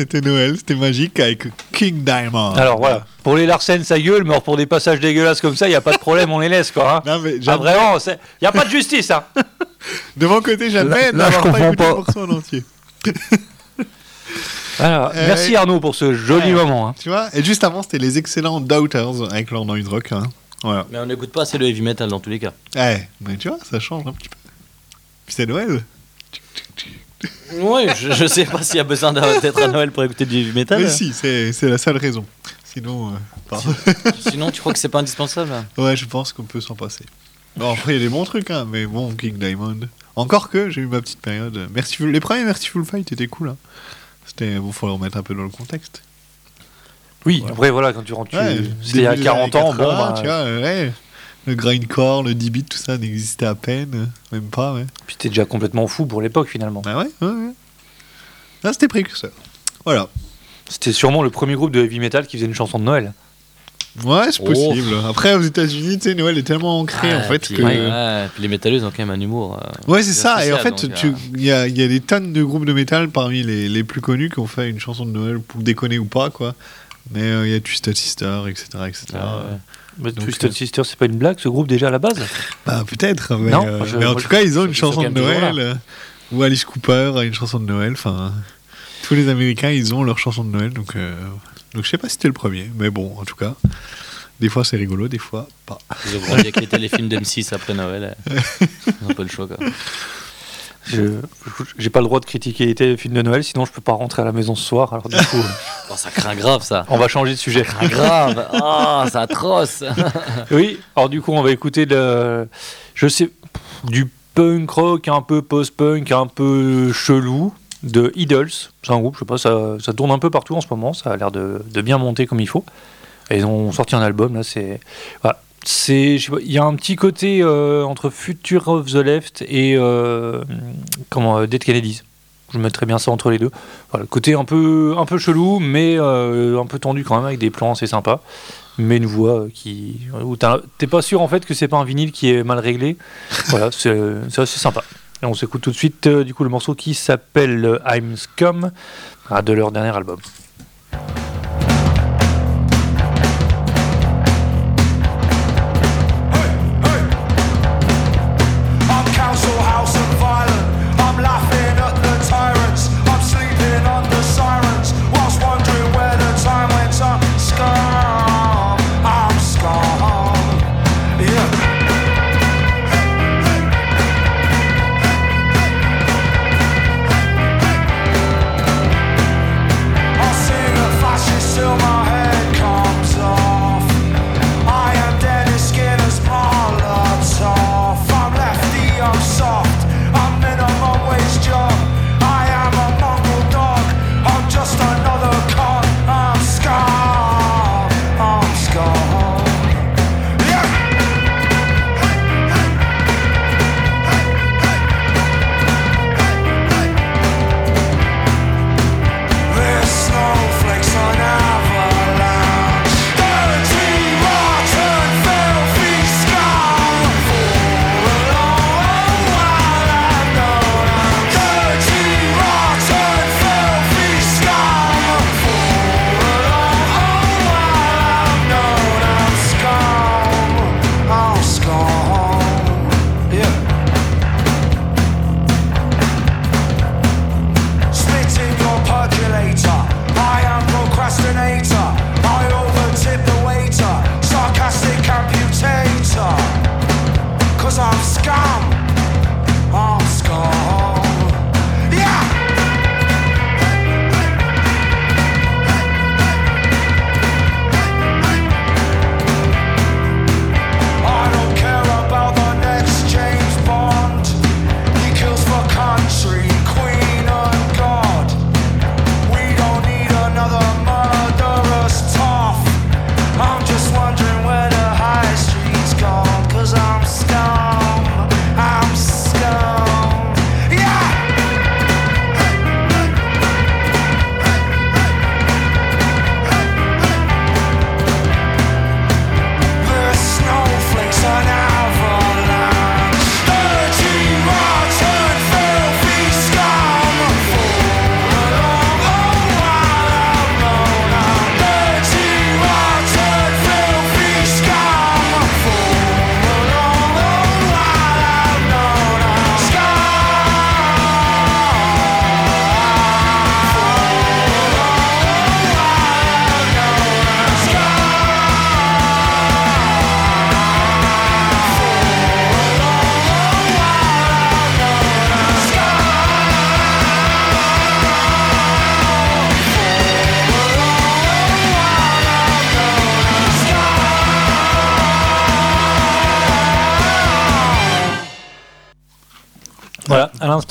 C'était Noël, c'était magique avec King Diamond. Alors voilà, pour les Larsen, ça gueule, mais alors pour des passages dégueulasses comme ça, il n'y a pas de problème, on les laisse quoi. Hein. Non, mais Ah, vraiment, il n'y a pas de justice. Hein. de mon côté, j'admets Là- là, je pas comprends pas. morceau en entier. Voilà. Euh, Merci Arnaud pour ce joli Ouais. moment. hein. Tu vois Et juste avant, c'était les excellents Doubters avec leur noise rock. Hein. Voilà. Mais on n'écoute pas assez le heavy metal dans tous les cas. Ouais, mais tu vois, ça change un petit peu. Puis c'est Noël. Oui, je, je sais pas s'il y a besoin d'être à Noël pour écouter du heavy metal. Mais si, c'est c'est la seule raison. Sinon, euh, pardon. Sinon, tu crois que c'est pas indispensable hein? Ouais, je pense qu'on peut s'en passer. Bon, après, il y a des bons trucs, hein, mais bon, King Diamond. Encore que j'ai eu ma petite période. Merciful... Les premiers Merciful Fight étaient cool. Hein. C'était bon, faut le remettre un peu dans le contexte. Oui, après voilà, quand tu rentres, tu- Ouais, c'était il y a début des 40 années ans, bon 80, bah, tu vois, euh, ouais. Le grindcore, le 10 bits, tout ça n'existait à peine, même pas, ouais. puis t'es déjà complètement fou pour l'époque finalement. Ah ouais, ouais, ouais. Ah, c'était précurseur. Voilà. C'était sûrement le premier groupe de heavy metal qui faisait une chanson de Noël. Ouais, c'est Oh. possible. Après, aux États-Unis, tu sais, Noël est tellement ancré en Ouais, fait puis, que. ouais, ouais, puis les métalleuses ont quand même un humour. euh, Ouais, c'est ça. Et en fait, euh, il y, a, il y a des tonnes de groupes de métal parmi les, les plus connus qui ont fait une chanson de Noël pour déconner ou pas, quoi. Mais euh, il y a Twisted Sister, etc. etc. ouais, ouais. Mais Donc, Twisted euh, Sister, c'est pas une blague ce groupe déjà à la base Bah, peut-être. Mais, Non, euh, je- mais en tout cas, ils ont une chanson de Noël. euh, ou Alice Cooper a une chanson de Noël. Enfin, tous les Américains, ils ont leur chanson de Noël. Donc, euh, donc je sais pas si c'était le premier. Mais bon, en tout cas, des fois c'est rigolo, des fois pas. Ils ont grandi avec les téléfilms d'M6 après Noël. euh. Ils ont pas le choix. Quoi. J'ai pas le droit de critiquer les téléfilms de Noël, sinon je peux pas rentrer à la maison ce soir. Alors du coup, Oh, ça craint grave ça. on va changer de sujet. Ah, grave. Oh, c'est atroce. Oui, alors du coup, on va écouter de, je sais, du punk rock un peu post-punk, un peu chelou de Idols. C'est un groupe, je sais pas, ça, ça tourne un peu partout en ce moment, ça a l'air de, de bien monter comme il faut. Et ils ont sorti un album, là, c'est. Voilà. C'est, il y a un petit côté euh, entre Future of the Left et euh, comment, euh, Dead Kennedys. Je mettrais bien ça entre les deux. Voilà, côté un peu, un peu chelou, mais euh, un peu tendu quand même, avec des plans assez sympas mais une voix qui où t'es pas sûr en fait que c'est pas un vinyle qui est mal réglé voilà c'est c'est assez sympa et on s'écoute tout de suite du coup le morceau qui s'appelle I'm Scum de leur dernier album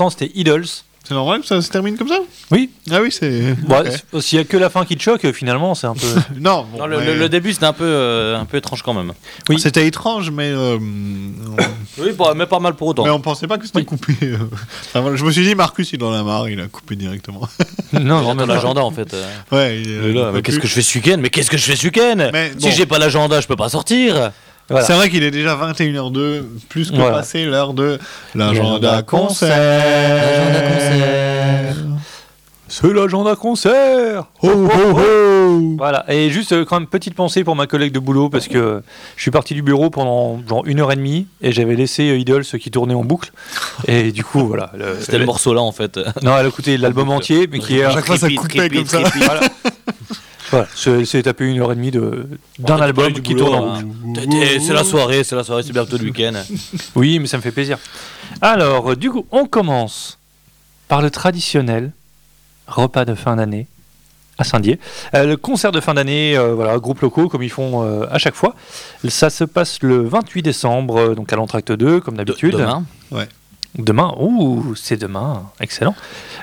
l'instant c'était Idols. C'est normal que ça se termine comme ça Oui. Ah oui, c'est. Bon, ok. c'est- S'il y a que la fin qui te choque, finalement, c'est un peu. Non, bon, Non, le, mais- le- le début c'était un peu, euh, un peu étrange quand même. Oui. C'était étrange, mais. euh, Oui, pas- mais pas mal pour autant. mais on pensait pas que c'était coupé. euh. Enfin, je me suis dit, Marcus, il en a marre, il a coupé directement. non, Non, mais agenda en fait. ouais, il, mais qu'est-ce que je fais ce week-end? Mais qu'est-ce que je fais ce week-end? Mais Si bon. j'ai pas l'agenda, je peux pas sortir. Voilà. C'est vrai qu'il est déjà 21h02, plus que Voilà. passé l'heure de l'agenda concert. L'agenda concert. C'est l'agenda concert Ho, ho, ho. Voilà, et juste euh, quand même petite pensée pour ma collègue de boulot parce que je suis parti du bureau pendant genre une heure et demie et j'avais laissé euh, Idols qui tournait en boucle et du coup voilà. le- C'était le morceau là en fait. Non, elle a écouté l'album entier mais qui est À chaque fois, ça coupait comme ça. voilà. Voilà, c'est- tapé une heure et demie de d'un album qui boulot, tourne en hein. C'est la soirée, c'est la soirée, c'est bientôt le week-end. Oui, mais ça me fait plaisir. Alors, euh, du coup, on commence par le traditionnel repas de fin d'année à Saint-Dié. Euh, le concert de fin d'année, euh, voilà, groupes locaux comme ils font euh, à chaque fois. Ça se passe le 28 décembre, donc à l'entracte 2, comme d'habitude. Demain. Demain, ouh, c'est demain, excellent.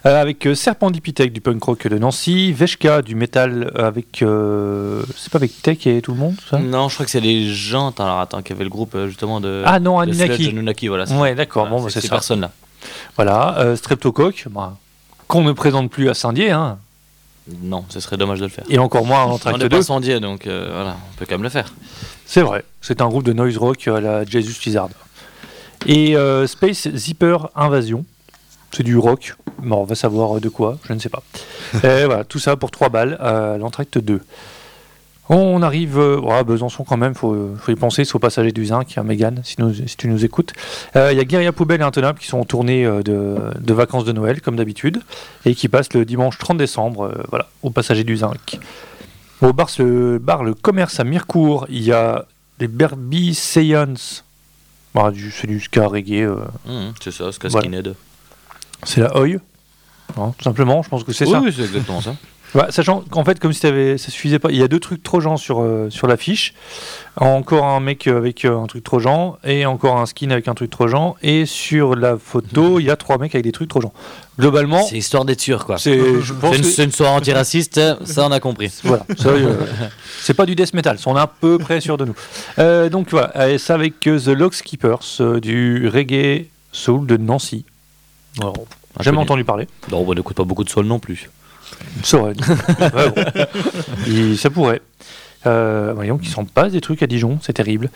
Euh, avec euh, Serpendipithèque du punk rock de Nancy, Veshka du métal avec. euh, c'est pas avec Tech et tout le monde, ça? Non, je crois que c'est les gens. Attends, alors attends, qui avait le groupe euh, justement de. Ah non, Anunnaki. Anunnaki, voilà. Ouais, d'accord, Voilà, bon, bah, c'est ces personnes-là. Voilà, euh, Streptocoque, bah, qu'on ne présente plus à Saint-Dié, hein, Non, ce serait dommage de le faire. et encore moins en On n'est 2. pas sondier, donc euh, voilà, on peut quand même le faire. C'est vrai, c'est un groupe de noise rock à la Jesus Lizard. Et euh, Space Zipper Invasion, c'est du rock, bon, on va savoir de quoi, je ne sais pas. et voilà, tout ça pour 3 balles à l'entracte 2. On arrive, euh, ouais, Besançon quand même, faut, faut y penser, c'est au passager du Zinc, à Mégane, si, nous- si tu nous écoutes. Euh, Il y a Guérilla Poubelle et Intenable qui sont en tournée euh, de, de vacances de Noël, comme d'habitude, et qui passent le dimanche 30 décembre, euh, voilà, au passager du Zinc. Au bar, le, bar Le Commerce à Mirecourt, il y a les Berby Seance. Bah, du- c'est du ska reggae, euh, Hum, c'est ça, c'est Voilà. Skinhead. c'est la Oi. Hein, tout simplement, je pense que c'est oui, ça. oui, c'est exactement ça. Ouais, sachant qu'en fait, comme si t'avais, ça suffisait pas, il y a deux trucs Trojan sur, euh, sur l'affiche. Encore un mec avec euh, un truc Trojan et encore un skin avec un truc Trojan. Et sur la photo, il y a trois mecs avec des trucs Trojan. Globalement, C'est histoire d'être sûr, quoi. c'est, je pense C'est une, que- c'est une soirée antiraciste, ça on a compris. Voilà, ça, euh, c'est pas du death metal, on est à peu près sûr de nous. Euh, donc voilà, et ça avec euh, The Lock Keepers, euh, du reggae soul de Nancy. Alors, jamais peu entendu parler. Non, on n'écoute pas beaucoup de sol non plus. Ça Ouais, bon. Ça pourrait. Euh, voyons qu'ils s'en passent des trucs à Dijon, c'est terrible.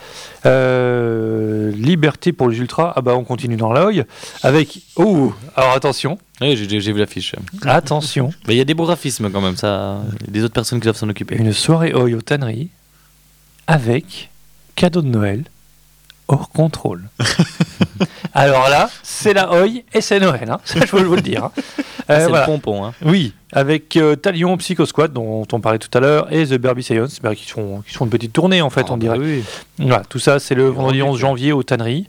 Euh, liberté pour les ultras, ah bah on continue dans l'œil. Avec. Oh Alors attention, Oui, j'ai vu l'affiche. attention, Mais il y a des beaux graphismes quand même, ça. Des autres personnes qui doivent s'en occuper. une soirée oi aux tanneries avec cadeau de Noël hors contrôle. Alors là, c'est la oi et c'est Noël, hein. ça je peux vous le dire. hein. Euh, c'est voilà. le pompon, hein. Oui, avec euh, Talion Psycho Squad dont on parlait tout à l'heure et The Berby Science bah, qui, sont, qui sont une petite tournée en fait, Ah, on bah dirait. oui. Voilà, tout ça c'est le vendredi 11 janvier aux tanneries.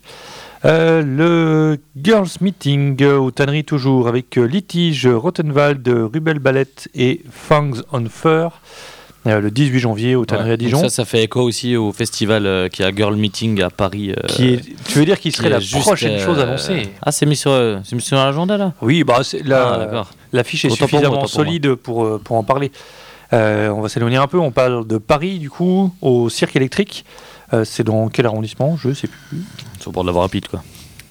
Euh, le Girls Meeting euh, aux tanneries toujours avec euh, Litige, Rottenwald, Rubel Ballet et Fangs on Fur. Euh, le 18 janvier aux tanneries Ouais, à donc Dijon. Ça, ça fait écho aussi au festival euh, qui a Girl Meeting à Paris. euh, qui est, tu veux dire qu'il qui serait la prochaine chose annoncée Ah, c'est mis sur, c'est mis sur l'agenda là? Oui, bah, Ah, la, d'accord. l'affiche est Autant suffisamment pour solide pour, pour en parler. Euh, on va s'éloigner un peu, on parle de Paris du coup, au cirque électrique. Euh, c'est dans quel arrondissement? Je sais plus. C'est pour de l'avoir rapide quoi.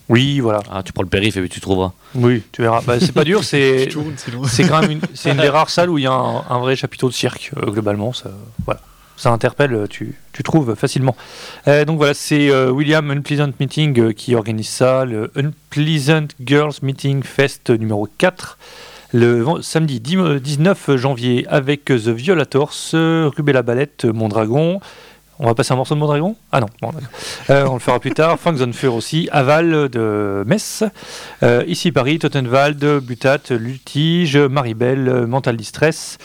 Oui, voilà. Ah, tu prends le périph' et puis tu trouveras. Oui, tu verras. Bah, c'est pas dur, c'est c'est quand même une, c'est une des rares salles où il y a un, un vrai chapiteau de cirque. euh, globalement, ça, voilà. Ça interpelle, euh, tu, tu trouves facilement. Euh, donc voilà, c'est euh, William Unpleasant Meeting euh, qui organise ça, le Unpleasant Girls Meeting Fest numéro 4, le samedi 10 euh, 19 janvier avec The Violators, euh, Rubella Ballette, euh, Mondragon. On va passer un morceau de Mondragon? Ah non, bon. Euh, on le fera plus tard. Frank Zonfur aussi, Aval de Metz. Euh, ici Paris, Tottenwald, Butat, Lutige, Maribel, Mental Distress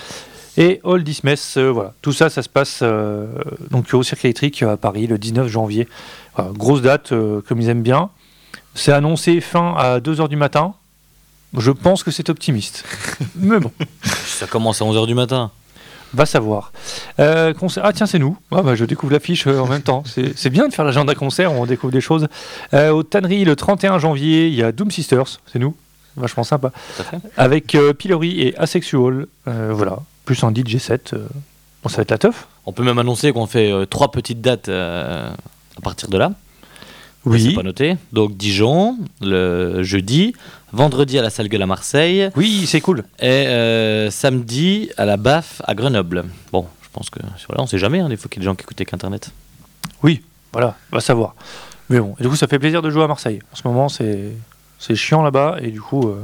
et All Dismess. euh, voilà, tout ça, ça se passe euh, donc au Cirque électrique à Paris le 19 janvier. Voilà, grosse date, comme ils aiment bien. C'est annoncé fin à 2h du matin. Je pense que c'est optimiste. Mais bon. Ça commence à 11h du matin. Va savoir. Euh, concert- Ah tiens, c'est nous. Ah, bah, je découvre l'affiche euh, en même temps. C'est bien de faire l'agenda concert, on découvre des choses. Euh, au Tannery, le 31 janvier, il y a Doom Sisters, c'est nous. Vachement sympa. Avec Pillory et Asexual. Voilà. Plus un DJ set. Bon, ça va être la teuf. On peut même annoncer qu'on fait trois petites dates à partir de là. C'est pas noté. Donc Dijon, le jeudi, vendredi à la salle Gueule à Marseille Oui, c'est cool. et euh, samedi à la BAF à Grenoble. Bon, je pense que voilà, on sait jamais, hein, il faut qu'il y ait des gens qui écoutent qu'Internet. Oui, voilà, va savoir. Mais bon, et du coup, ça fait plaisir de jouer à Marseille. En ce moment, c'est c'est chiant là-bas, et du coup, euh,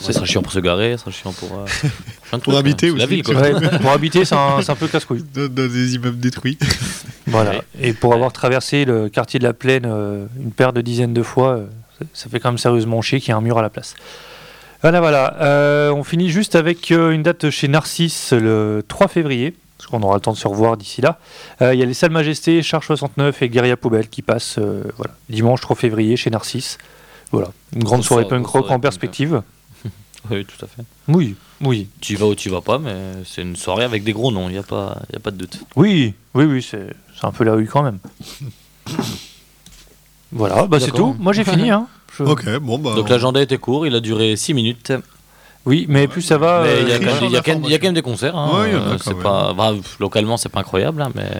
Ça sera chiant pour se garer, ça sera chiant pour, euh, Pour trucs, habiter hein. C'est la aussi, ville, quoi. ouais, pour habiter, c'est un, peu casse-couille. Dans, dans des immeubles détruits. Voilà. Ouais. Et pour avoir traversé le quartier de la Plaine euh, une paire de dizaines de fois, euh, ça, fait quand même sérieusement chier qu'il y ait un mur à la place. Voilà, voilà. Euh, on finit juste avec euh, une date chez Narcisse le 3 février, parce qu'on aura le temps de se revoir d'ici là. Euh, Il y a les Salles Majestés, Charge 69 et Guerilla Poubelle qui passent euh, voilà, dimanche 3 février chez Narcisse. Voilà, une grande soirée soirée- punk rock soirée en punk, perspective. Oui, tout à fait. Oui, oui. Tu y vas ou tu y vas pas, mais c'est une soirée avec des gros noms, il n'y a, pas- y a pas de doute. Oui, oui, oui, c'est c'est un peu la rue quand même. voilà, bah c'est tout. Moi j'ai fini. Hein. Je- Ok, bon bah. Donc l'agenda était court, il a duré 6 minutes. Oui, mais plus ça va. Mais il y, a euh, quand même- il y a quand même- il y a quand même des concerts. hein. Ouais, il y en a Euh, quand c'est même. pas, bah, localement, c'est pas incroyable, hein, mais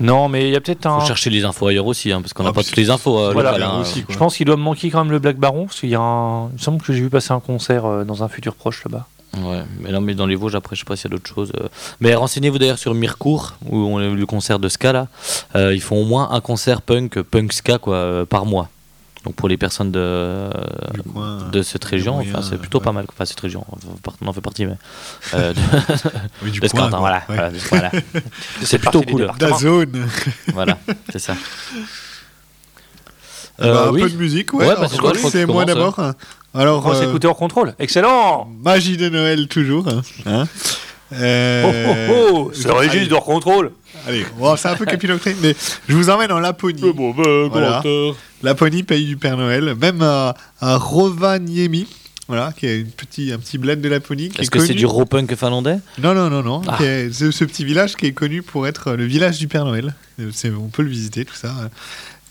Non, mais il y a peut-être un. faut chercher les infos ailleurs aussi, hein, parce qu'on n'a Ah, pas toutes les infos euh, Voilà, locales, hein. aussi, quoi. Je pense qu'il doit me manquer quand même le Black Baron, parce qu'il y a un. Il me semble que j'ai vu passer un concert euh, dans un futur proche là-bas. Ouais, mais non, mais dans les Vosges, après, je sais pas s'il y a d'autres choses. euh. Mais renseignez-vous d'ailleurs sur Mircourt, où on a eu le concert de Ska là. Euh, ils font au moins un concert punk, punk Ska, quoi, euh, par mois. Donc pour les personnes de, coin, de cette région, moyens, enfin, c'est plutôt ouais. pas mal. Enfin, cette région, on en fait partie, mais. Euh, de, oui, du de coin, Scantin, voilà. Ouais. voilà, voilà. C'est plutôt cool. départements. Dazone. Voilà, c'est ça. Bah, Euh, un oui. peu de musique, ouais. Ouais, bah, c'est moi d'abord. Alors, On va euh, s'écouter hors contrôle. Excellent magie de Noël toujours. hein. Euh, Oh oh oh C'est registre hors contrôle Allez, bon, c'est un peu capillotré, mais je vous emmène en Laponie. Voilà. Laponie, pays du Père Noël, même à, à Rovaniemi. Voilà, qui est une petit, un petit bled de Laponie. Est-ce est que c'est du raw punk finlandais? Non, non, non, non. Ah. C'est ce petit village qui est connu pour être le village du Père Noël. On peut le visiter, tout ça.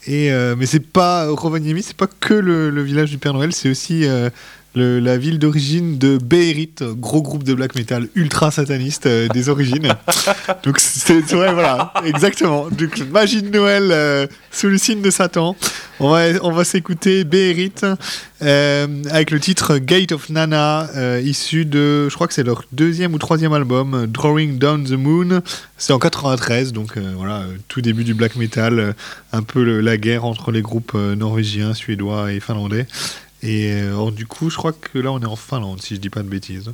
Et, euh, mais c'est pas Rovaniemi, c'est pas que le, le village du Père Noël, c'est aussi euh, le- la ville d'origine de Beherit, gros groupe de black metal ultra sataniste euh, des origines. Donc c'est ouais, voilà, exactement. Donc magie de Noël euh, sous le signe de Satan. On va, on va s'écouter Beherit euh, avec le titre Gate of Nana, issu de, je crois que c'est leur deuxième ou troisième album, Drawing Down the Moon. C'est en 93, donc voilà, tout début du black metal, un peu le- la guerre entre les groupes norvégiens, suédois et finlandais. Et euh, alors, du coup, je crois que là, on est en Finlande, si je dis pas de bêtises.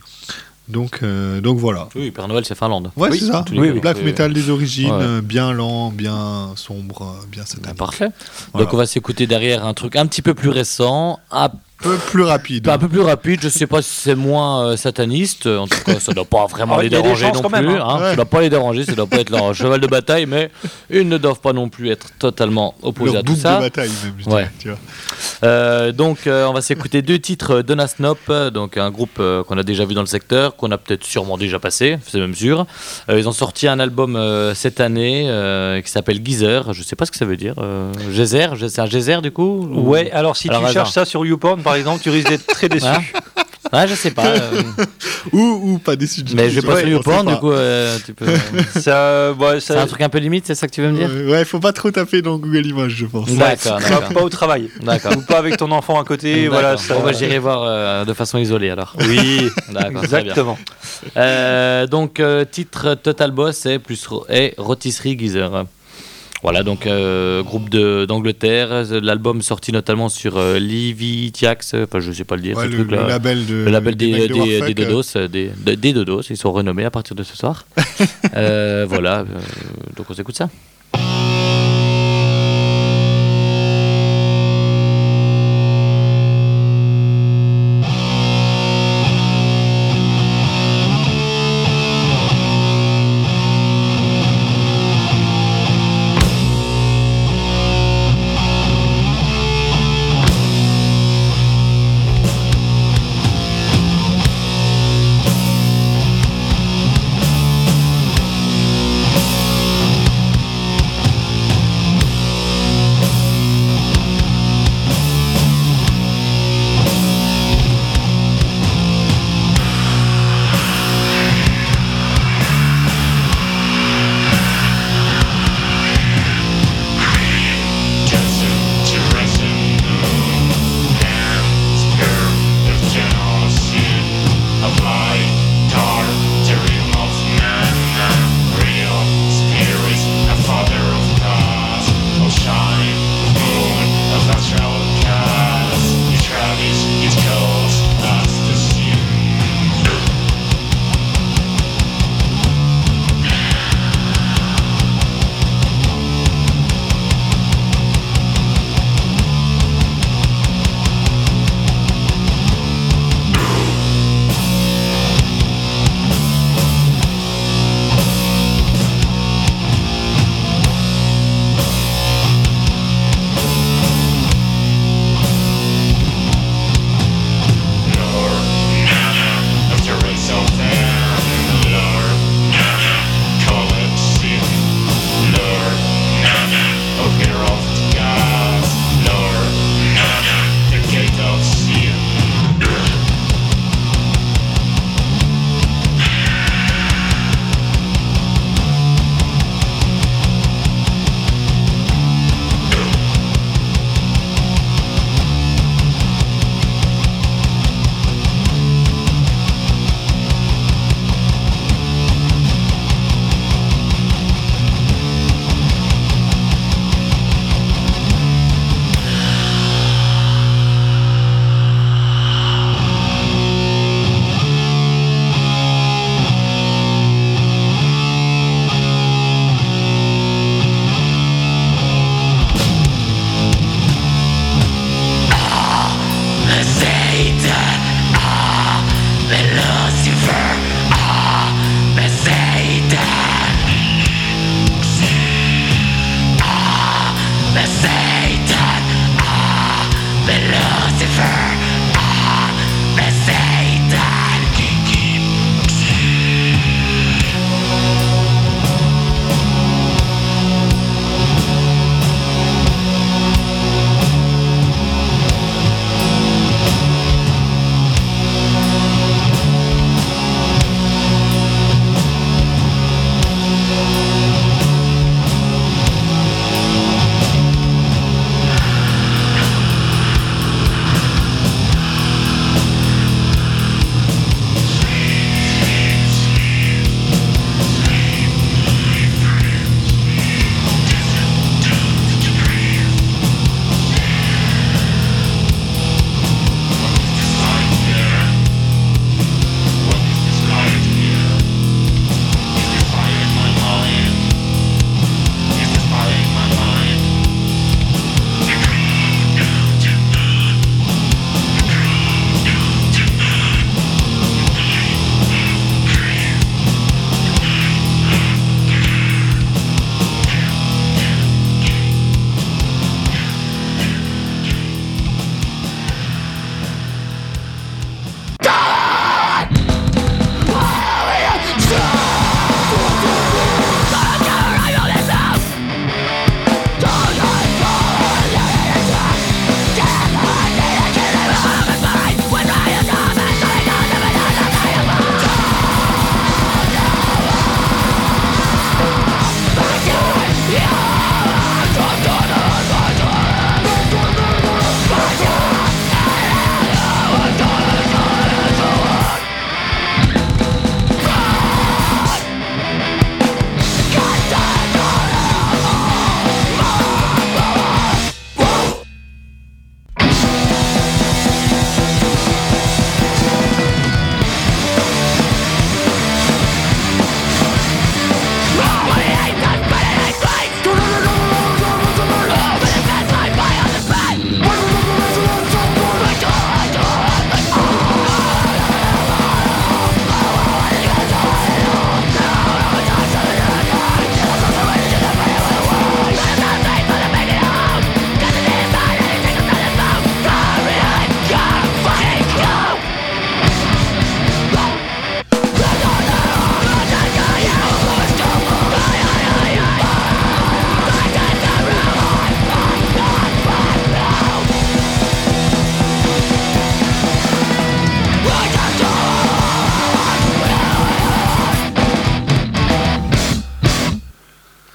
Donc, euh, donc voilà. Oui, Père Noël, c'est Finlande. Ouais, Oui, c'est ça. Oui, oui. Black metal des origines, Ouais. euh, bien lent, bien sombre, bien euh, satanique. Parfait. Voilà. Donc on va s'écouter derrière un truc un petit peu plus récent, Un peu plus rapide. un peu plus rapide. Je sais pas si c'est moins euh, sataniste. En tout cas, ça doit pas vraiment Ah, les il y a des déranger chances non quand plus. même, hein. hein. Ouais. Ça doit pas les déranger. Ça doit pas être leur cheval de bataille, mais ils ne doivent pas non plus être totalement opposés Leur à tout boucle ça. de bataille, même, je Ouais. dirais, tu vois. Euh, donc, euh, on va s'écouter deux titres d'Ona Snop, euh, donc un groupe euh, qu'on a déjà vu dans le secteur, qu'on a peut-être sûrement déjà passé, c'est même sûr. Euh, ils ont sorti un album euh, cette année euh, qui s'appelle Geezer. Je sais pas ce que ça veut dire. Euh, geyser, c'est un geyser du coup ou- Ouais, alors si Alors, tu hasard. cherches ça sur YouPorn par exemple, tu risques d'être très déçu. Hein Ouais, je sais pas. euh, Ou, ou pas déçu du mais tout, je vais pas sur on YouPorn, sait du coup, euh, tu peux. ça, ouais, C'est ça, un truc un peu limite, c'est ça que tu veux me dire Ouais, ouais, faut pas trop taper dans Google Images, je pense. D'accord, pas, d'accord. pas au travail. D'accord. Ou pas avec ton enfant à côté. Voilà, D'accord. ça, Bon, bah, j'irai voir euh, de façon isolée alors. Oui, D'accord, très bien. exactement. Euh, donc, euh, titre Total Boss et plus ro- et Rotisserie Geezer. Voilà, donc euh, groupe d'Angleterre. L'album sorti notamment sur euh, Livy Tiax, enfin je sais pas le dire, Ouais, ce le, label de Le label des, des, mecs de des, Warfuck, des euh, Dodos, euh, des, Dodos, ils sont renommés à partir de ce soir. Euh, voilà, euh, donc on s'écoute ça.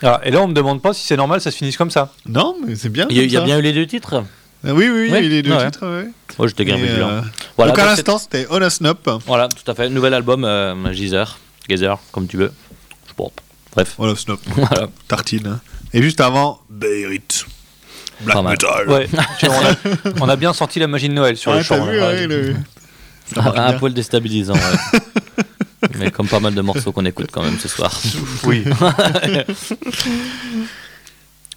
Ah, et là, on me demande pas si c'est normal, ça se finisse comme ça. Non, mais c'est bien. Il y a, comme il y a ça. bien eu les deux titres Ah oui, oui, il y a Ouais. eu les deux Ouais. titres. ouais. Moi, j'étais grave euh, Voilà, Donc à l'instant, c'était On a Snop. Voilà, tout à fait. Nouvel album, euh, Geezer, Gazer, comme tu veux. Je pense. Bref, On a Snop. voilà. Tartine. Et juste avant, Beirut. Black Pas. Metal. Ouais, on, a, on a bien senti la magie de Noël sur Ouais, le chant. t'as vu, hein. ouais, le- un bien. poil déstabilisant. ouais. Mais comme pas mal de morceaux qu'on écoute quand même ce soir. Oui.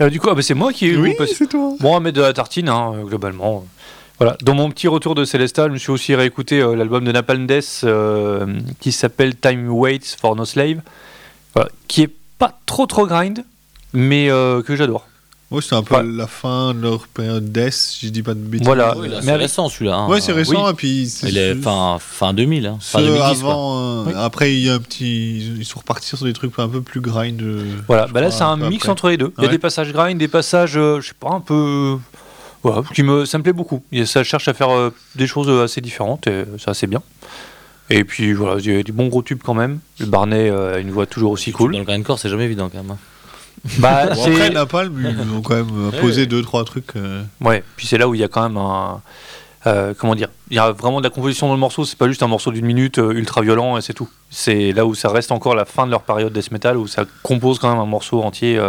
Euh, du coup, ah, bah, c'est moi qui ai Oui, c'est toi. Va mettre de la tartine, hein, euh, globalement. Voilà. Dans mon petit retour de Celesta, je me suis aussi réécouté euh, l'album de Napalm Death euh, qui s'appelle Time Waits for No Slave, voilà, qui est pas trop trop grind, mais euh, que j'adore. Ouais, c'est un peu Ouais. la fin de leur période Death, si je dis pas de bêtises. Voilà. Oui, là, Mais récent celui-là. hein. Ouais, c'est récent, Oui. et puis. c'est- Il est fin, fin 2000, hein. fin ceux 2010. quoi. avant, euh, Oui. après, il y a un petit. Ils sont repartis sur des trucs un peu plus grind. euh, Voilà, bah là c'est un mix après. entre les deux. Il y a des passages grind, des passages, euh, je sais pas, un peu. Voilà, qui me, ça me plaît beaucoup. Et ça cherche à faire euh, des choses assez différentes et c'est assez bien. Et puis voilà, il y a des bons gros tubes quand même. Le Barnet euh, a une voix toujours aussi cool. Dans le grindcore, c'est jamais évident quand même. Bah, Bon, après, Napalm, ils ont quand même euh, posé deux, trois trucs. euh, Ouais, puis c'est là où il y a quand même un. euh, comment dire Il y a vraiment de la composition dans le morceau, c'est pas juste un morceau d'une minute euh, ultra violent et c'est tout. C'est là où ça reste encore la fin de leur période death metal, où ça compose quand même un morceau entier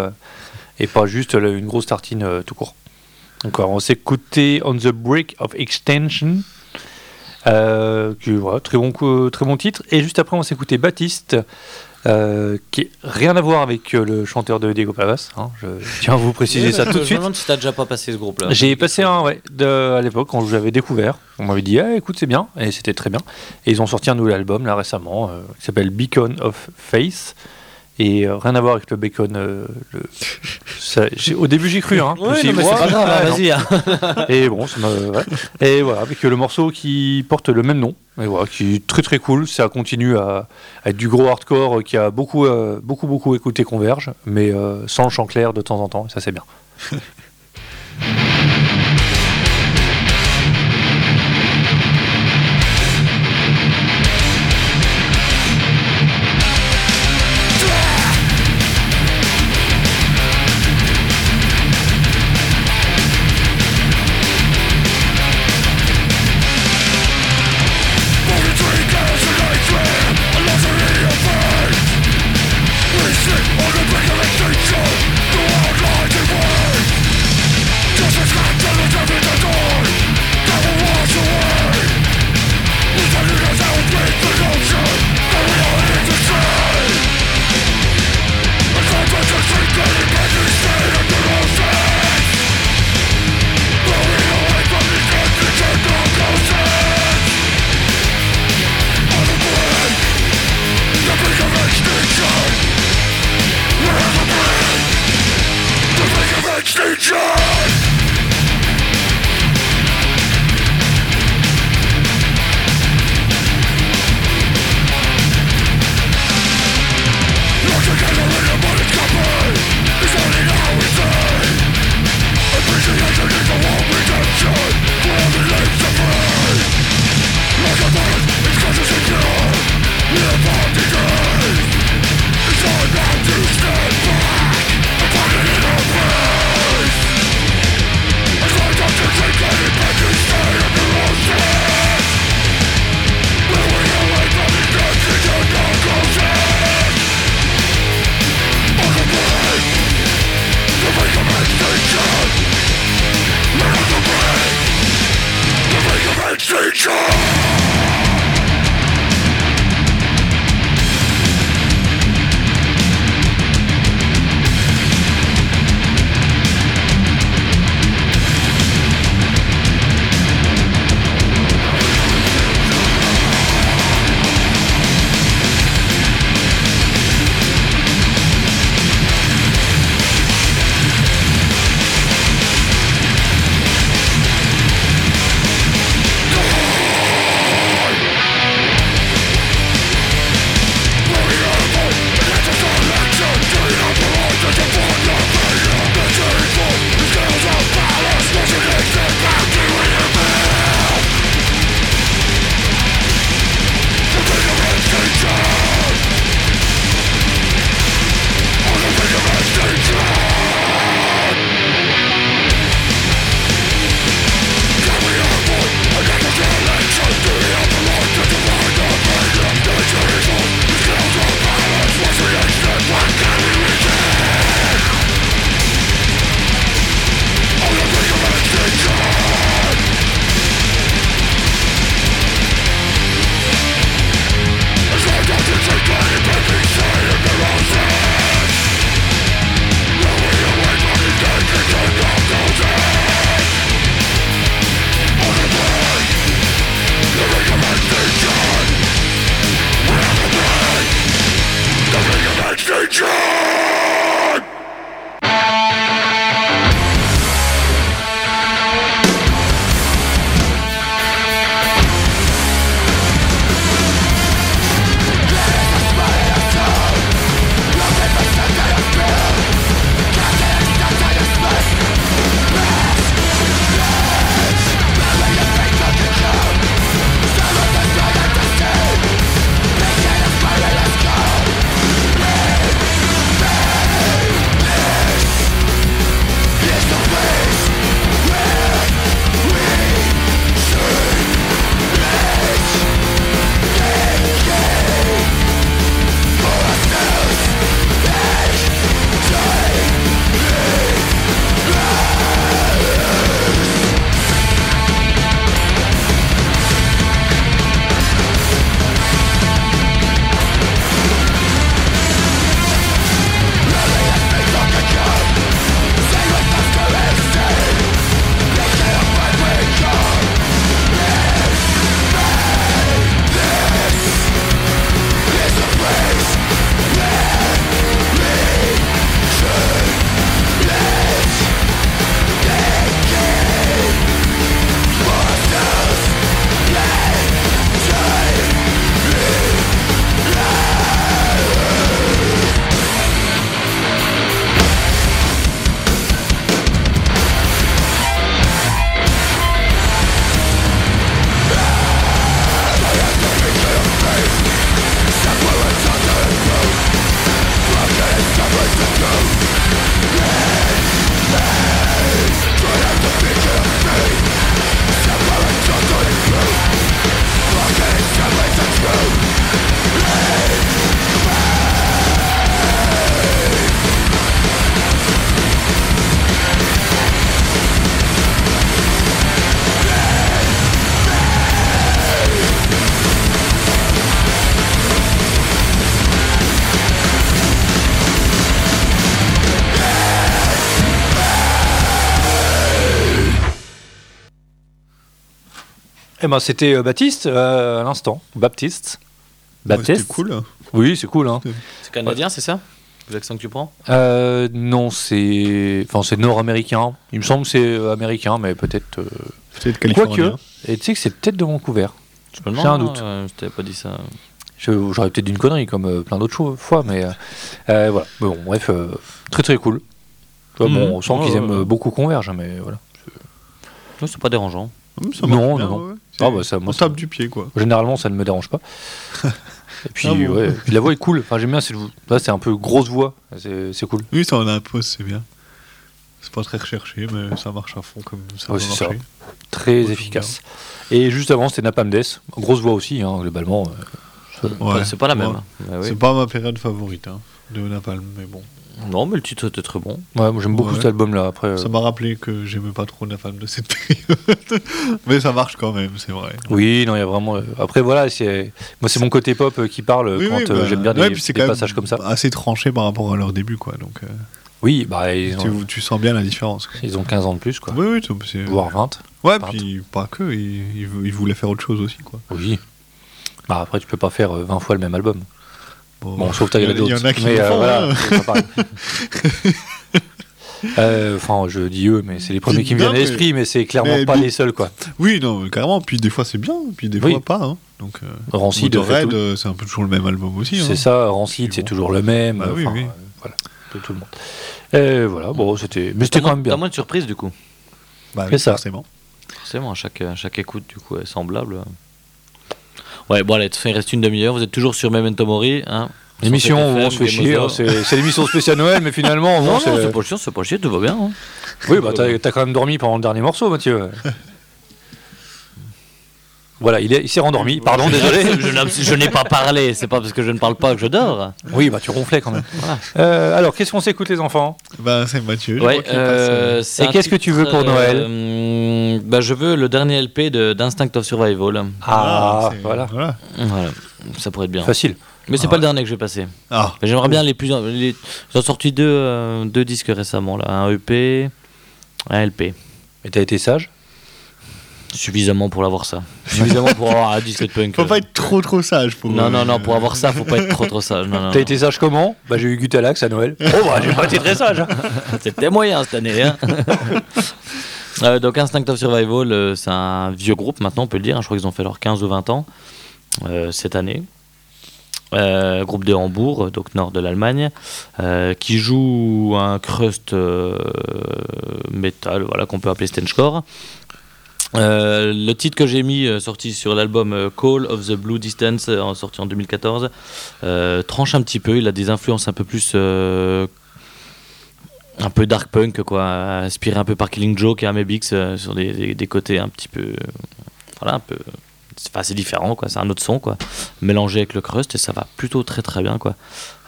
et pas juste une grosse tartine tout court. Donc on s'est écouté On the Break of Extension, qui, voilà, très, bon, très bon titre. Et juste après, on s'est écouté Baptiste. Euh, qui est rien à voir avec euh, le chanteur de Diego Pavas. hein. je tiens à vous préciser ça tout de Je me suite. demande si t'as déjà pas passé ce groupe-là. J'ai passé un, ouais, de, à l'époque, quand j'avais découvert. On m'avait dit, ah, écoute, c'est bien, et c'était très bien. Et ils ont sorti un nouvel album, là, récemment, euh, qui s'appelle Beacon of Faith. Et euh, rien à voir avec le bacon. euh, le- ça- j'ai- au début, j'y cru. Hein. Je me suis dit, hein, non. hein. Et bon, ça m'a. ouais. Et voilà, avec le morceau qui porte le même nom. Et voilà, qui est très très cool. Ça continue à, à être du gros hardcore qui a beaucoup, euh, beaucoup, beaucoup écouté Converge, mais euh, sans le chant clair de temps en temps. Et ça, c'est bien. Eh ben, c'était euh, Baptiste euh, à l'instant. Baptiste. Ouais, Baptiste. C'était cool. Oui, c'est cool. Hein. C'est canadien, c'est ça? L'accent que tu prends? Euh, non, c'est, enfin, c'est nord-américain. Il me semble que c'est euh, américain, mais peut-être. euh, Peut-être Quoique. californien. Et tu sais que c'est peut-être de Vancouver. J'ai un doute. hein, Je t'avais pas dit ça. J'aurais peut-être dit une connerie comme euh, plein d'autres fois, mais euh, euh, voilà. Mais bon, bref, euh, très très cool. Vois, Mhm. bon, on sent Ouais, qu'ils ouais, aiment ouais. euh, beaucoup Converge, hein, mais voilà. Non, c'est pas dérangeant. Ça Non, non, non. ouais, ouais. Ah, bah, ça, moi, On ça- tape du pied, quoi. Généralement, ça ne me dérange pas. Et puis, Ah bon ouais, puis la voix est cool. Enfin, j'aime bien voix. Là, c'est un peu grosse voix. C'est c'est cool. Oui, ça en impose, c'est bien. C'est pas très recherché, mais ça marche à fond comme ça Ouais, c'est. Très Ouais, efficace. Et juste avant, c'était Napalm Death. Grosse voix aussi, hein, globalement. euh. Ouais. c'est pas la même. Ouais. Bah oui. C'est pas ma période favorite hein, de Napalm, mais bon. Non, mais le titre était très bon. Ouais, moi, j'aime beaucoup Ouais. cet album-là. Après, euh, Ça m'a rappelé que j'aimais pas trop Napalm de cette période. mais ça marche quand même, c'est vrai. Oui, non, il y a vraiment. euh, Après, voilà, c'est moi, c'est mon côté pop euh, qui parle Oui, quand oui, bah, j'aime bien ouais, des, puis c'est des quand même passages comme ça. Assez tranché par rapport à leur début, quoi. Donc, euh, Oui, bah, ils ont, tu, tu sens bien la différence. quoi. ils ont 15 ans de plus, quoi. Oui, oui, tu- c'est. Voire 20. Ouais, vingt. puis pas que, ils, ils, voulaient faire autre chose aussi, quoi. Oui. Bah, après, tu peux pas faire euh, 20 fois le même album. Bon, sauf y, Tiger en- il y en a qui mais euh, font, voilà, hein. Euh, Enfin, je dis eux, mais c'est les premiers qui me viennent à l'esprit, mais c'est clairement mais pas les seuls, quoi. Oui, non, carrément. Puis des fois c'est bien, puis des Oui. fois pas. hein. Donc, euh, Rancid, tout- euh, c'est un peu toujours le même album aussi. hein. c'est ça. Rancid, c'est bon. toujours le même. Bah oui, oui. euh, voilà, de tout le monde. Et voilà, bon, c'était, mais c'était T'as quand moins- même T'as bien. moins de surprises du coup. Bah, C'est ça. forcément. Forcément, à chaque, à chaque écoute du coup est semblable. Ouais, bon allez, il reste une demi-heure. Vous êtes toujours sur Memento Mori. Hein L'émission on se fait chier, hein, c'est, l'émission spéciale Noël, mais finalement, Non, non, c'est- pas chiant, c'est pas chier, tout va bien. hein. Oui, bah t'as quand même dormi pendant le dernier morceau, Mathieu. Voilà, il, est, il s'est rendormi. Pardon, désolé. je, n'ai- je n'ai pas parlé, c'est pas parce que je ne parle pas que je dors. Oui, bah tu ronflais quand même. Voilà. Euh, alors, qu'est-ce qu'on s'écoute, les enfants? Bah, c'est Mathieu. je Ouais, crois qu'il euh, passe, c'est Et qu'est-ce que tu veux pour Noël? euh, bah, Je veux le dernier LP de- d'Instinct of Survival. Ah, c'est- voilà. voilà. Voilà, ça pourrait être bien. Facile. Mais c'est Ah pas ouais. le dernier que je vais passer. Ah, J'aimerais bien les plus. Les... Ils ont sorti deux, euh, deux disques récemment, là. un EP, un LP. Et t'as été sage? Suffisamment pour l'avoir ça. Suffisamment pour avoir un disque de punk. faut pas être trop trop sage pour. Non, non, non, pour avoir ça, faut pas être trop trop sage. Non, non, T'as non. été sage comment? Bah j'ai eu Gutalax à Noël. Oh bah j'ai pas été très sage. hein. C'était moyen cette année. Hein. Euh, donc Instinct of Survival, euh, c'est un vieux groupe maintenant, on peut le dire. hein. Je crois qu'ils ont fait leurs 15 ou 20 ans euh, cette année. Euh, groupe de Hambourg, donc nord de l'Allemagne, euh, qui joue un crust euh, metal, voilà qu'on peut appeler Stenchcore. Euh, le titre que j'ai mis, euh, sorti sur l'album euh, Call of the Blue Distance, sorti en 2014, euh, tranche un petit peu. Il a des influences un peu plus un peu dark punk quoi inspiré un peu par Killing Joke et Amebix sur des, côtés un petit peu voilà un peu c'est différent quoi c'est un autre son quoi mélangé avec le crust et ça va plutôt très très bien quoi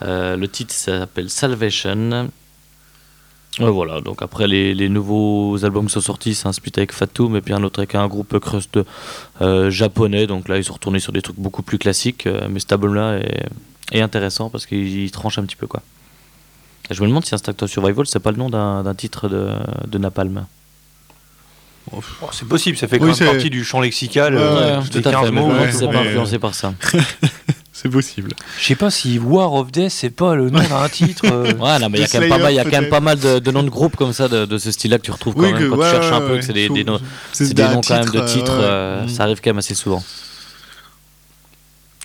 le titre s'appelle Salvation Voilà donc après les, les nouveaux albums qui sont sortis c'est un split avec Fatum et puis un autre avec un groupe crust euh, japonais donc là ils sont retournés sur des trucs beaucoup plus classiques euh, mais cet album là est, est intéressant parce qu'il il tranche un petit peu quoi je me demande si Instinct of Survival, c'est pas le nom d'un d'un titre de, de Napalm. Oh, c'est possible, ça fait quand Oui, même c'est- partie du champ lexical. Euh, ouais, tout à 15 fait. Mais mots. je me demande ouais, si c'est pas influencé par ça. C'est possible. Je sais pas si War of Death c'est pas le nom d'un titre. euh. Ouais, non, mais il y a quand même pas mal, il y a quand même peut-être. pas mal de, de noms de groupes comme ça de, de ce style-là que tu retrouves quand même quand tu cherches un peu. que c'est des, des noms, c'est des noms quand même de titre, titres. euh, euh. Ça arrive quand même assez souvent.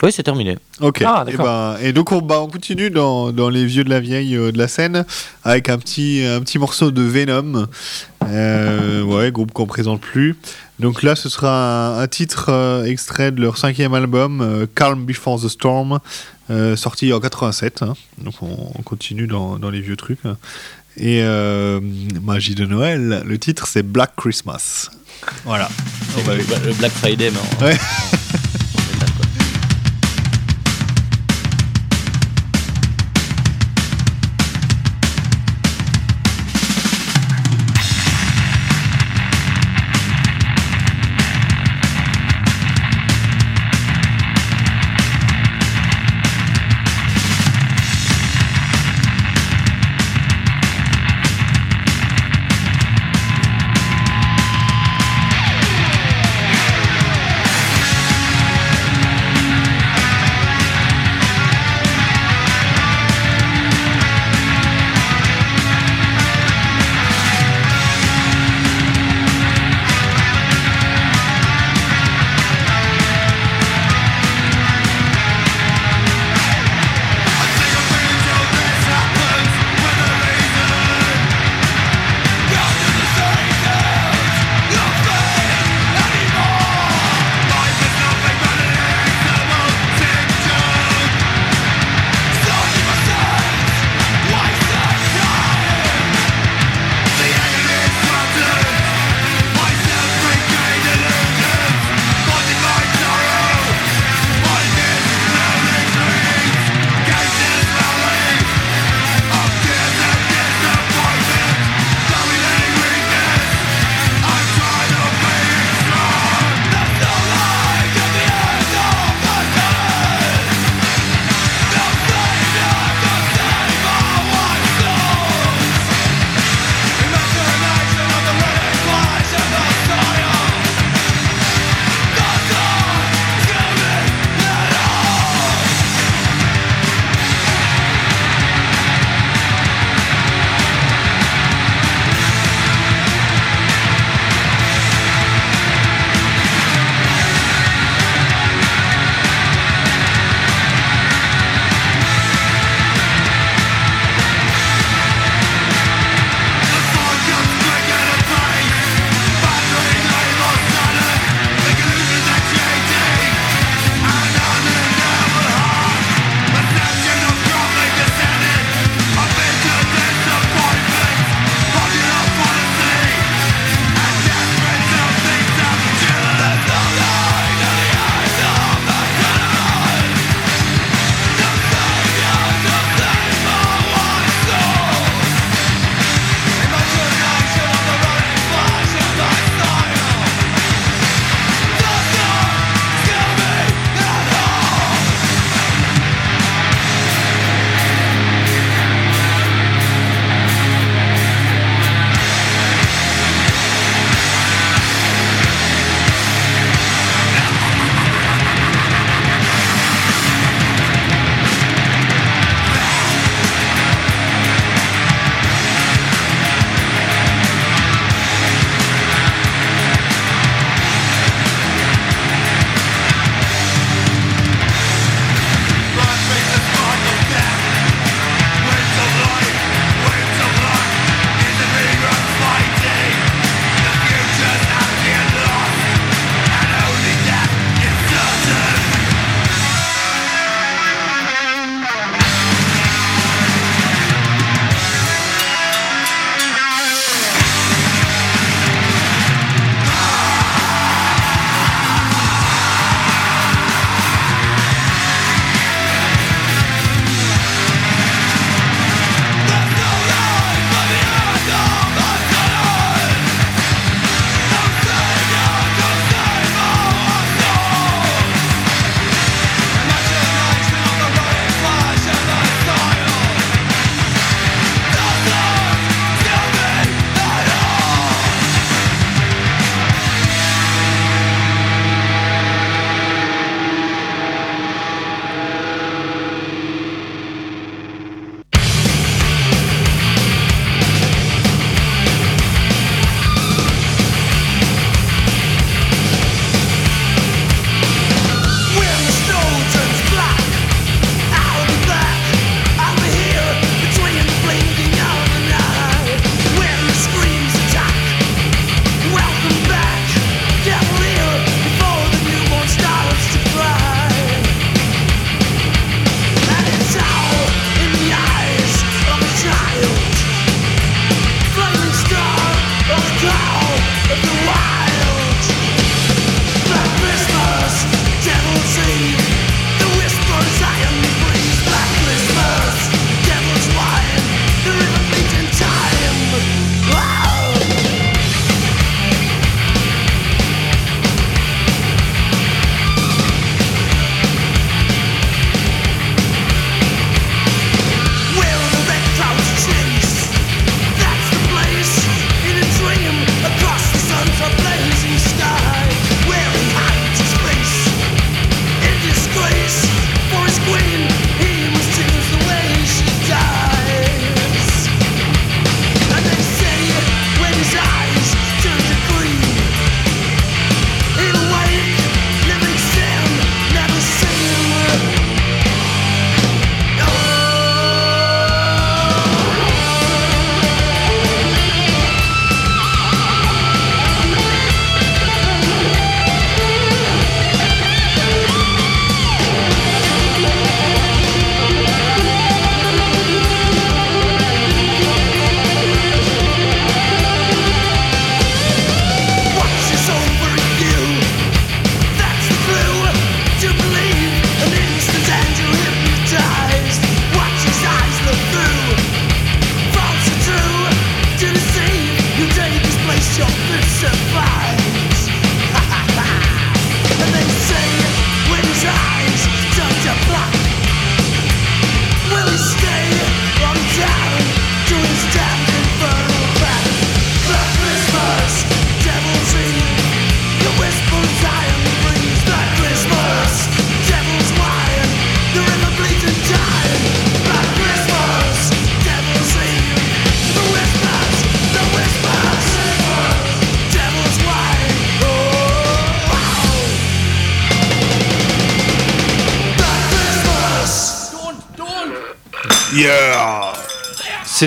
Oui, c'est terminé. Ok. Ah, et, d'accord. ben, et donc on, bah, on continue dans, dans les vieux de la vieille euh, de la scène avec un petit, un petit morceau de Venom. Euh, ouais, groupe qu'on présente plus. Donc là, ce sera un, un titre euh, extrait de leur cinquième album, euh, Calm Before the Storm, euh, sorti en 87. hein. Donc on, on continue dans, dans les vieux trucs. Et magie de Noël, le titre c'est Black Christmas. Voilà. On va- Le, le Black Friday, mais en- Ouais.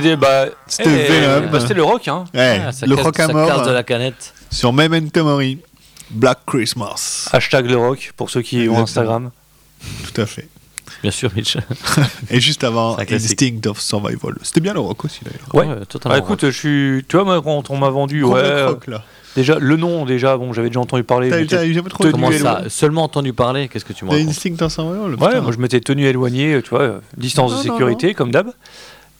Des. Bah, C'était eh, Venom. bah, C'était le rock, hein. Ouais, Ah, ça le casse- rock à ça mort casse de euh, la canette. sur Memento Mori. Black Christmas. Hashtag le rock pour ceux qui ont. Instagram. Tout à fait. Bien sûr, Mitch. Et juste avant. Instinct of Survival. C'était bien le rock aussi d'ailleurs. Ouais. totalement. Bah, écoute, je suis. Tu vois, moi, quand on m'a vendu, Gros ouais. rock, euh, rock, là. déjà, le nom, déjà, bon, j'avais déjà entendu parler. T'as mais t'as jamais trop Comment ça Seulement entendu parler Qu'est-ce que tu racontes Instinct of Survival Ouais, moi je m'étais tenu éloigné, tu vois, euh, distance Non, de non, sécurité, comme d'hab.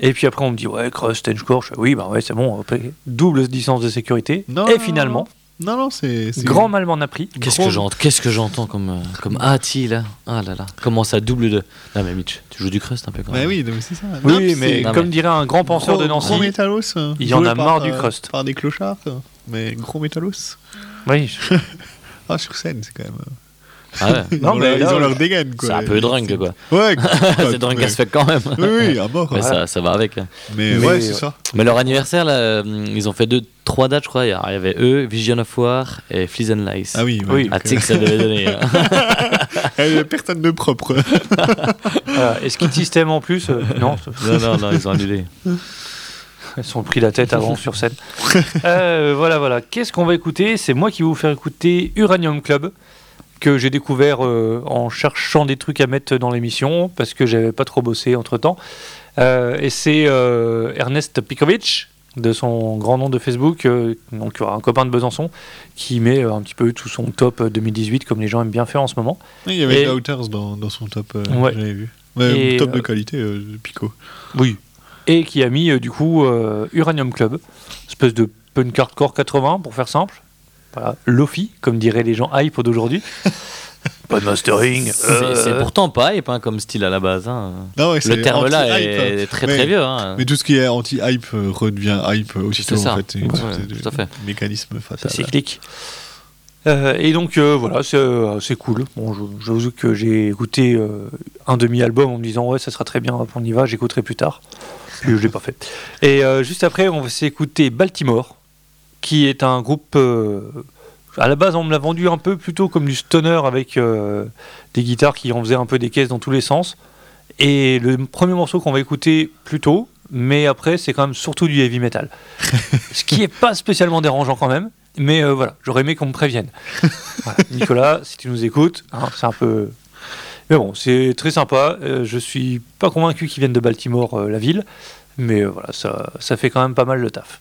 Et puis après, on me dit, ouais, Crust, Tenchcore. Je fais, oui, bah ouais, c'est bon, hop, double distance de sécurité. Non, et non, finalement, Non, non, c'est. c'est- grand mal m'en a pris. Qu'est-ce Gros- que j'entends Qu'est-ce que j'entends comme euh, comme Ati là Ah là là. Comment ça double de Non mais Mitch, tu joues du crust un peu quand Bah même. oui, non, mais c'est ça. Oui, Non, mais comme dirait un grand penseur gros- de Nancy, Gros métallos. euh, il y en a par, marre du euh, crust. Par des clochards, mais gros métallos. oui, je- Ah, sur scène, c'est quand même. Euh, Ah ouais. Non, ont, mais ils ont euh, leur dégaine, quoi. C'est un peu drunk quoi. Ouais, C'est drunk as fuck quand même. Oui, oui, à mort. Mais ça, ça va avec. hein. Mais, Mais, ouais, euh, c'est ça. Mais leur anniversaire, là, euh, ils ont fait deux, trois dates, je crois. Il y a- il y avait eux, Vision of War et Fleas and Lice. Ah oui, Oui. Ah, tu sais que ça devait donner. hein. Est personne de propre. Voilà. Et Skid System en plus, euh, non, non, non, non, ils ont annulé. Ils se sont pris la tête avant sur scène. Euh, voilà, voilà. Qu'est-ce qu'on va écouter? C'est moi qui vais vous faire écouter Uranium Club, que j'ai découvert euh, en cherchant des trucs à mettre dans l'émission, parce que j'avais pas trop bossé entre temps. et c'est euh, Ernest Pikovic, de son grand nom de Facebook, euh, donc un copain de Besançon, qui met euh, un petit peu tout son top euh, 2018, comme les gens aiment bien faire en ce moment. Il y avait Et- Doubters dans, dans son top, euh, Ouais. j'avais vu. Ouais, top de euh, qualité, euh, Pico. Oui. Et qui a mis euh, du coup euh, Uranium Club, espèce de punk hardcore 80 pour faire simple. Voilà, Lofi, comme diraient les gens hype d'aujourd'hui. Pas de mastering. C'est euh, c'est pourtant pas hype hein, comme style à la base. hein. Non, ouais, Le terme là anti-hype, est, très Mais- très vieux. hein. Mais tout ce qui est anti-hype euh, redevient hype aussitôt, C'est ça. en fait. Ouais, tout à fait. mécanisme c'est fatal. cyclique. Euh, et donc euh, voilà, c'est euh, c'est cool. Bon, je- j'avoue que j'ai écouté euh, un demi-album en me disant ouais, ça sera très bien, on y va, j'écouterai plus tard. Puis je l'ai pas fait. Et euh, juste après, on va s'écouter Baltimore, qui est un groupe. euh, à la base, on me l'a vendu un peu plutôt comme du stoner avec euh, des guitares qui en faisaient un peu des caisses dans tous les sens. Et le premier morceau qu'on va écouter plus tôt, mais après, c'est quand même surtout du heavy metal. Ce qui est pas spécialement dérangeant quand même. Mais euh, voilà, j'aurais aimé qu'on me prévienne. Voilà. Nicolas, si tu nous écoutes, hein, c'est un peu. Mais bon, c'est très sympa. Euh, je suis pas convaincu qu'ils viennent de Baltimore, la ville. Mais voilà, ça, ça fait quand même pas mal le taf.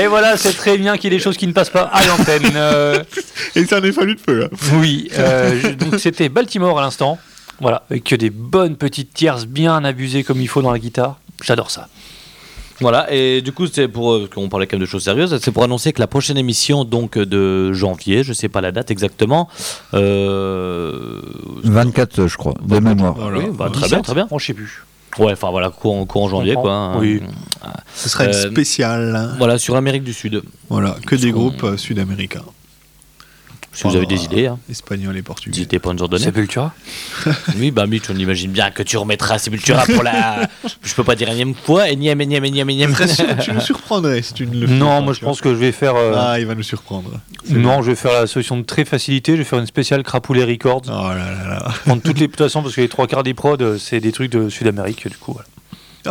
Et voilà, c'est très bien qu'il y ait des choses qui ne passent pas à l'antenne. Euh, Et ça en est fallu de peu. hein. oui, euh, je- donc c'était Baltimore à l'instant. Voilà, avec que des bonnes petites tierces bien abusées comme il faut dans la guitare. J'adore ça. Voilà, et du coup, c'est pour. euh, qu'on parlait quand même de choses sérieuses, c'est pour annoncer que la prochaine émission, donc de janvier, je sais pas la date exactement. Euh, 24, je crois, de mémoire. oui, bah, très bien, très bien. Oh, je sais plus. Ouais, enfin voilà, courant, courant janvier, quoi. hein. Oui. Ce sera une Euh, spéciale. Voilà, sur l'Amérique du Sud. Voilà, que des groupes euh, sud-américains. Si vous avez des idées, hein, Espagnols et portugais. n'hésitez pas à nous en donner. Sepultura Oui, bah Mitch, on imagine bien que tu remettras Sepultura pour la. je peux pas dire énième fois, énième, énième, énième, énième. tu nous surprendrais si tu ne le fais Non, moi je pense que je vais faire. euh, Ah, il va nous surprendre. non, je vais faire la solution de très facilité. Je vais faire une spéciale Crapoulet Records. Oh là là là. Prendre toutes les. De toute façon, parce que les trois quarts des prods, euh, c'est des trucs de Sud-Amérique, du coup. voilà.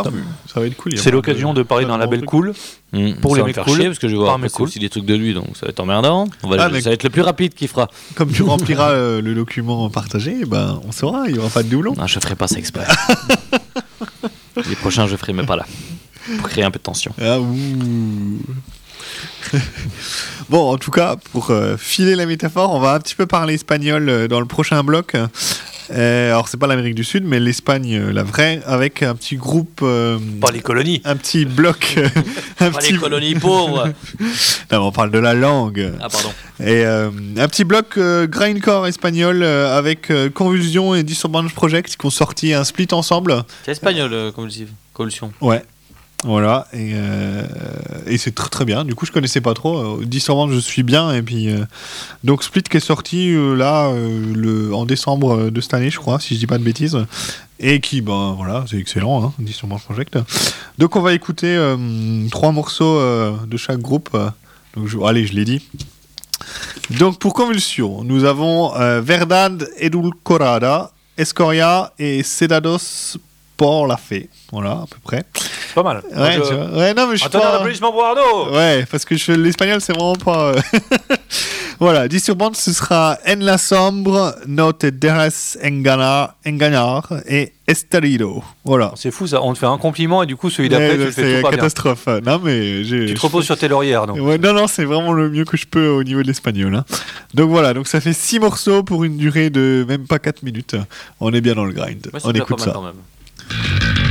Ça va être cool. C'est l'occasion de parler d'un label cool. Mm, Pour les mecs cool, chier parce que je mec après, cool. aussi des trucs de lui, donc ça va être emmerdant. On va, Ah, Ça va être le plus rapide qui fera. Comme tu rempliras euh, le document partagé, ben, on saura, il n'y aura pas de doublon. Non, je ferai pas ça exprès. Les prochains, je ferai, mais pas là. Pour créer un peu de tension. Ah, ouh. bon, en tout cas, pour euh, filer la métaphore, on va un petit peu parler espagnol euh, dans le prochain bloc. Euh, alors, c'est pas l'Amérique du Sud, mais l'Espagne, euh, la vraie, avec un petit groupe, euh, Pas les colonies. un petit bloc. euh, un Pas petit... les colonies pauvres. Non, on parle de la langue. Ah, pardon. Et euh, un petit bloc grindcore espagnol avec Convulsion et Disturbance Project qui ont sorti un split ensemble. C'est espagnol. Convulsion. Ouais. Voilà, et, euh, c'est très très bien. Du coup, je connaissais pas trop. Euh, Disturbance, je suis bien. Et puis, euh, donc Split qui est sorti là le, en décembre de cette année, je crois, si je dis pas de bêtises. Et qui, ben voilà, c'est excellent, hein, Disturbance Project. Donc, on va écouter trois morceaux de chaque groupe. Donc, je- allez, je l'ai dit. Donc, pour Convulsion, nous avons Verdad Edulcorada, Escoria et Sedados por la Fe. Voilà, à peu près. Pas mal. Ouais, je- tu vois. ouais, non, mais je suis pas... Ouais, parce que je- l'espagnol, c'est vraiment pas... euh, voilà, Disturbance, ce sera En la Sombre, No te dejes engañar, engañar et Esterido. Voilà. C'est fou ça, on te fait un compliment et du coup celui d'après tu le fais tout pas bien. catastrophe. Non, mais. Tu te reposes sur tes Arnaud. Ouais, non, non, c'est vraiment le mieux que je peux au niveau de l'espagnol. hein. Donc voilà, donc ça fait 6 morceaux pour une durée de même pas 4 minutes. On est bien dans le grind. Ouais, On écoute ça. quand même.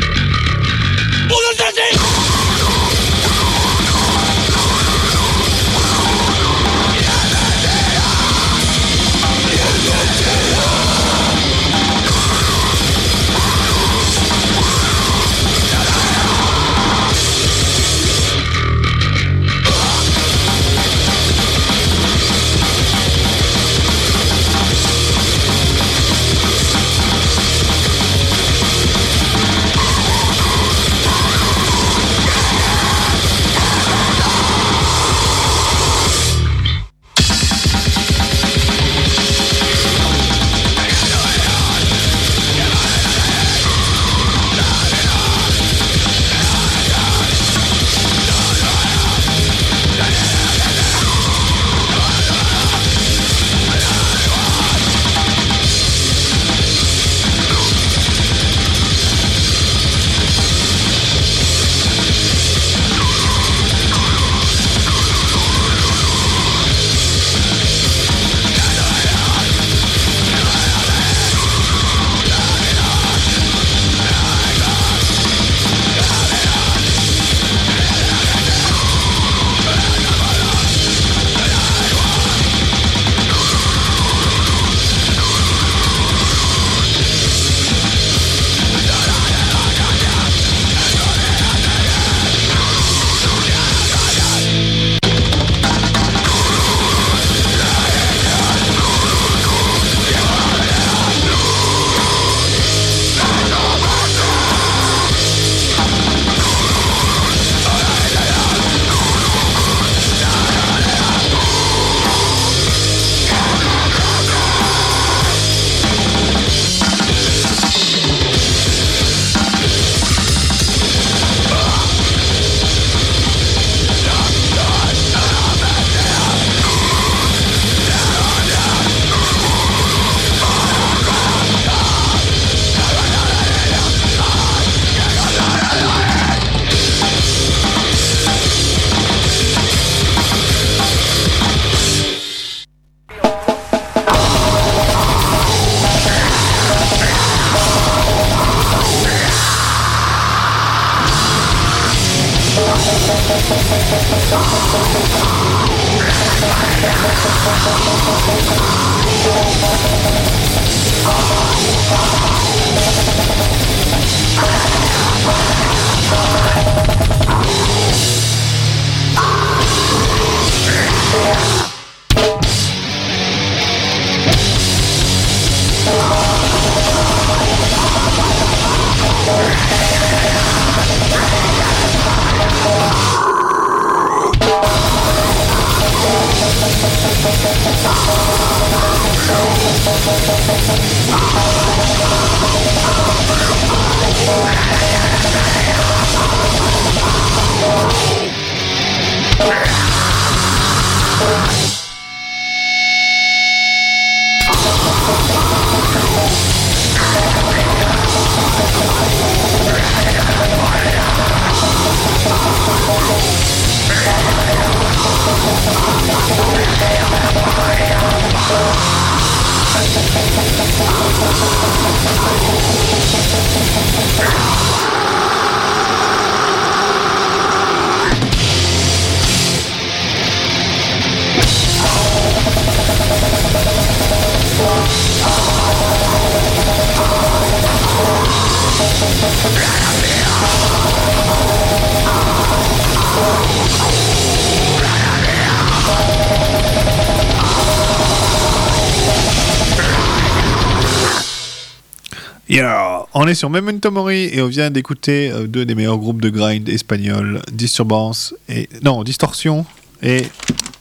On est sur Memento Mori et on vient d'écouter euh, deux des meilleurs groupes de grind espagnols, Disturbance et non Distorsion et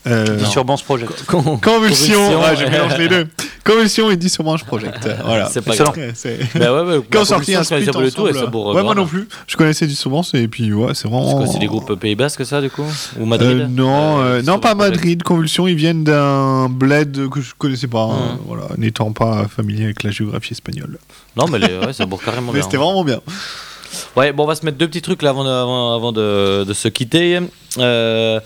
euh, Disturbance Project. Convulsion. Convulsion, Ouais, je mélange les deux. Convulsion et Disturbance Project. Voilà. C'est pas Excellent. grave. Ouais, c'est- Bah ouais, ouais, Quand sorti un split ensemble. ça bourre Ouais, moi non plus. Je connaissais Disturbance et puis ouais, c'est C'est vraiment. quoi, c'est des groupes Pays Basque, ça, du coup? Ou Madrid? Euh, non, Euh, euh, sur non pas. Madrid. Convulsion, ils viennent d'un bled que je connaissais pas. hein, Mhm. voilà, n'étant pas familier avec la géographie espagnole. Non, mais les- ouais, ça bourre carrément Mais bien. c'était vraiment bien. Ouais, bon, on va se mettre deux petits trucs là avant de, avant, avant de, de se quitter. Euh,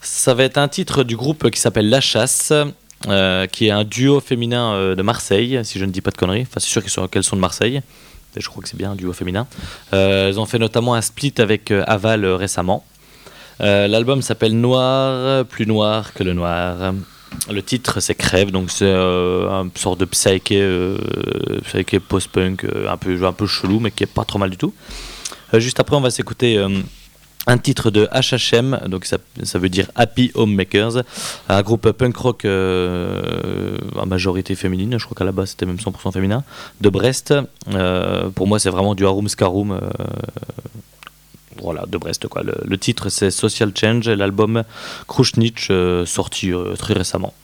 ça va être un titre du groupe qui s'appelle La Chasse, euh, qui est un duo féminin euh, de Marseille, si je ne dis pas de conneries. Enfin, c'est sûr qu'ils sont, qu'elles sont de Marseille. Je crois que c'est bien un duo féminin. Euh, elles ont fait notamment un split avec Aval récemment. L'album s'appelle Noir, plus noir que le noir. Le titre c'est Crève, donc c'est une sorte de psyché, psyché post-punk un, peu, un peu chelou, mais qui est pas trop mal du tout. Juste après, on va s'écouter un titre de HHM, donc ça, veut dire Happy Homemakers, un groupe punk rock euh, à majorité féminine, je crois qu'à la base c'était même 100% féminin, de Brest. Euh, pour moi, c'est vraiment du Harum Scarum. euh, voilà, de Brest quoi. Le, titre c'est Social Change l'album Krušnitsch euh, sorti très récemment.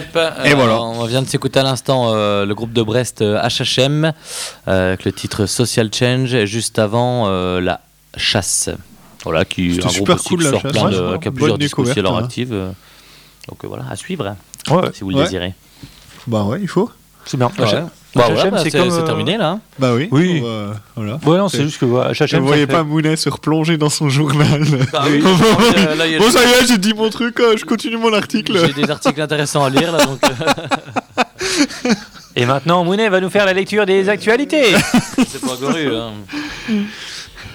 Yep. Et euh, voilà. On vient de s'écouter à l'instant euh, le groupe de Brest euh, HHM euh, avec le titre Social Change et juste avant euh, la chasse. Voilà, qui C'était un groupe super aussi cool, qui sort Chasse, plein ouais, de, c'est qui a plusieurs bonne disques aussi à découverte, leur ouais. active. Donc euh, voilà, à suivre Ouais, si vous le Ouais. désirez. Bah ouais, il faut. c'est bien. HHM, Bah, voilà, bah, c'est c'est comme, c'est euh, terminé là. hein. Bah oui. Oui. va- voilà. Ouais, non, c'est juste que HHM. ne voyais ça pas Mounet se replonger dans son journal. Bah oui, euh, là, bon, ça y est, j'ai dit mon truc, euh, je continue mon article. J'ai des articles intéressants à lire là donc. euh, Et maintenant, Mounet va nous faire la lecture des actualités. c'est pas goru. Hein.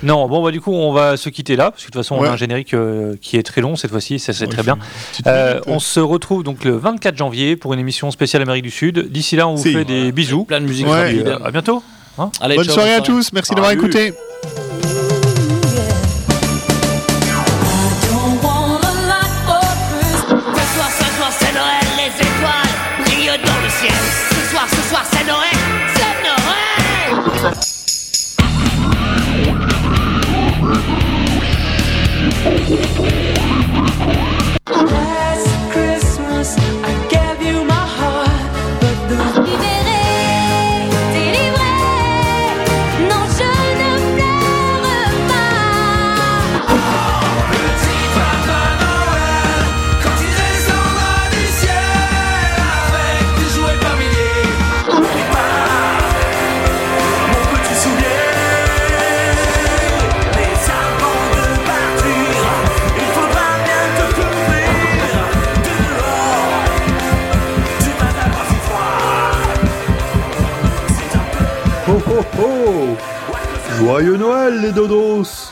Non, bon, bah, du coup, on va se quitter là, parce que de toute façon, on a un générique euh, qui est très long cette fois-ci, ça c'est Ouais, très bien. Euh, on se retrouve donc le 24 janvier pour une émission spéciale Amérique du Sud. D'ici là, on vous Si. fait des bisous. Plein de musique Ouais. Euh, à bientôt. Allez, Bonne ciao, soirée à tous, merci d'avoir écouté. Joyeux Noël les dodos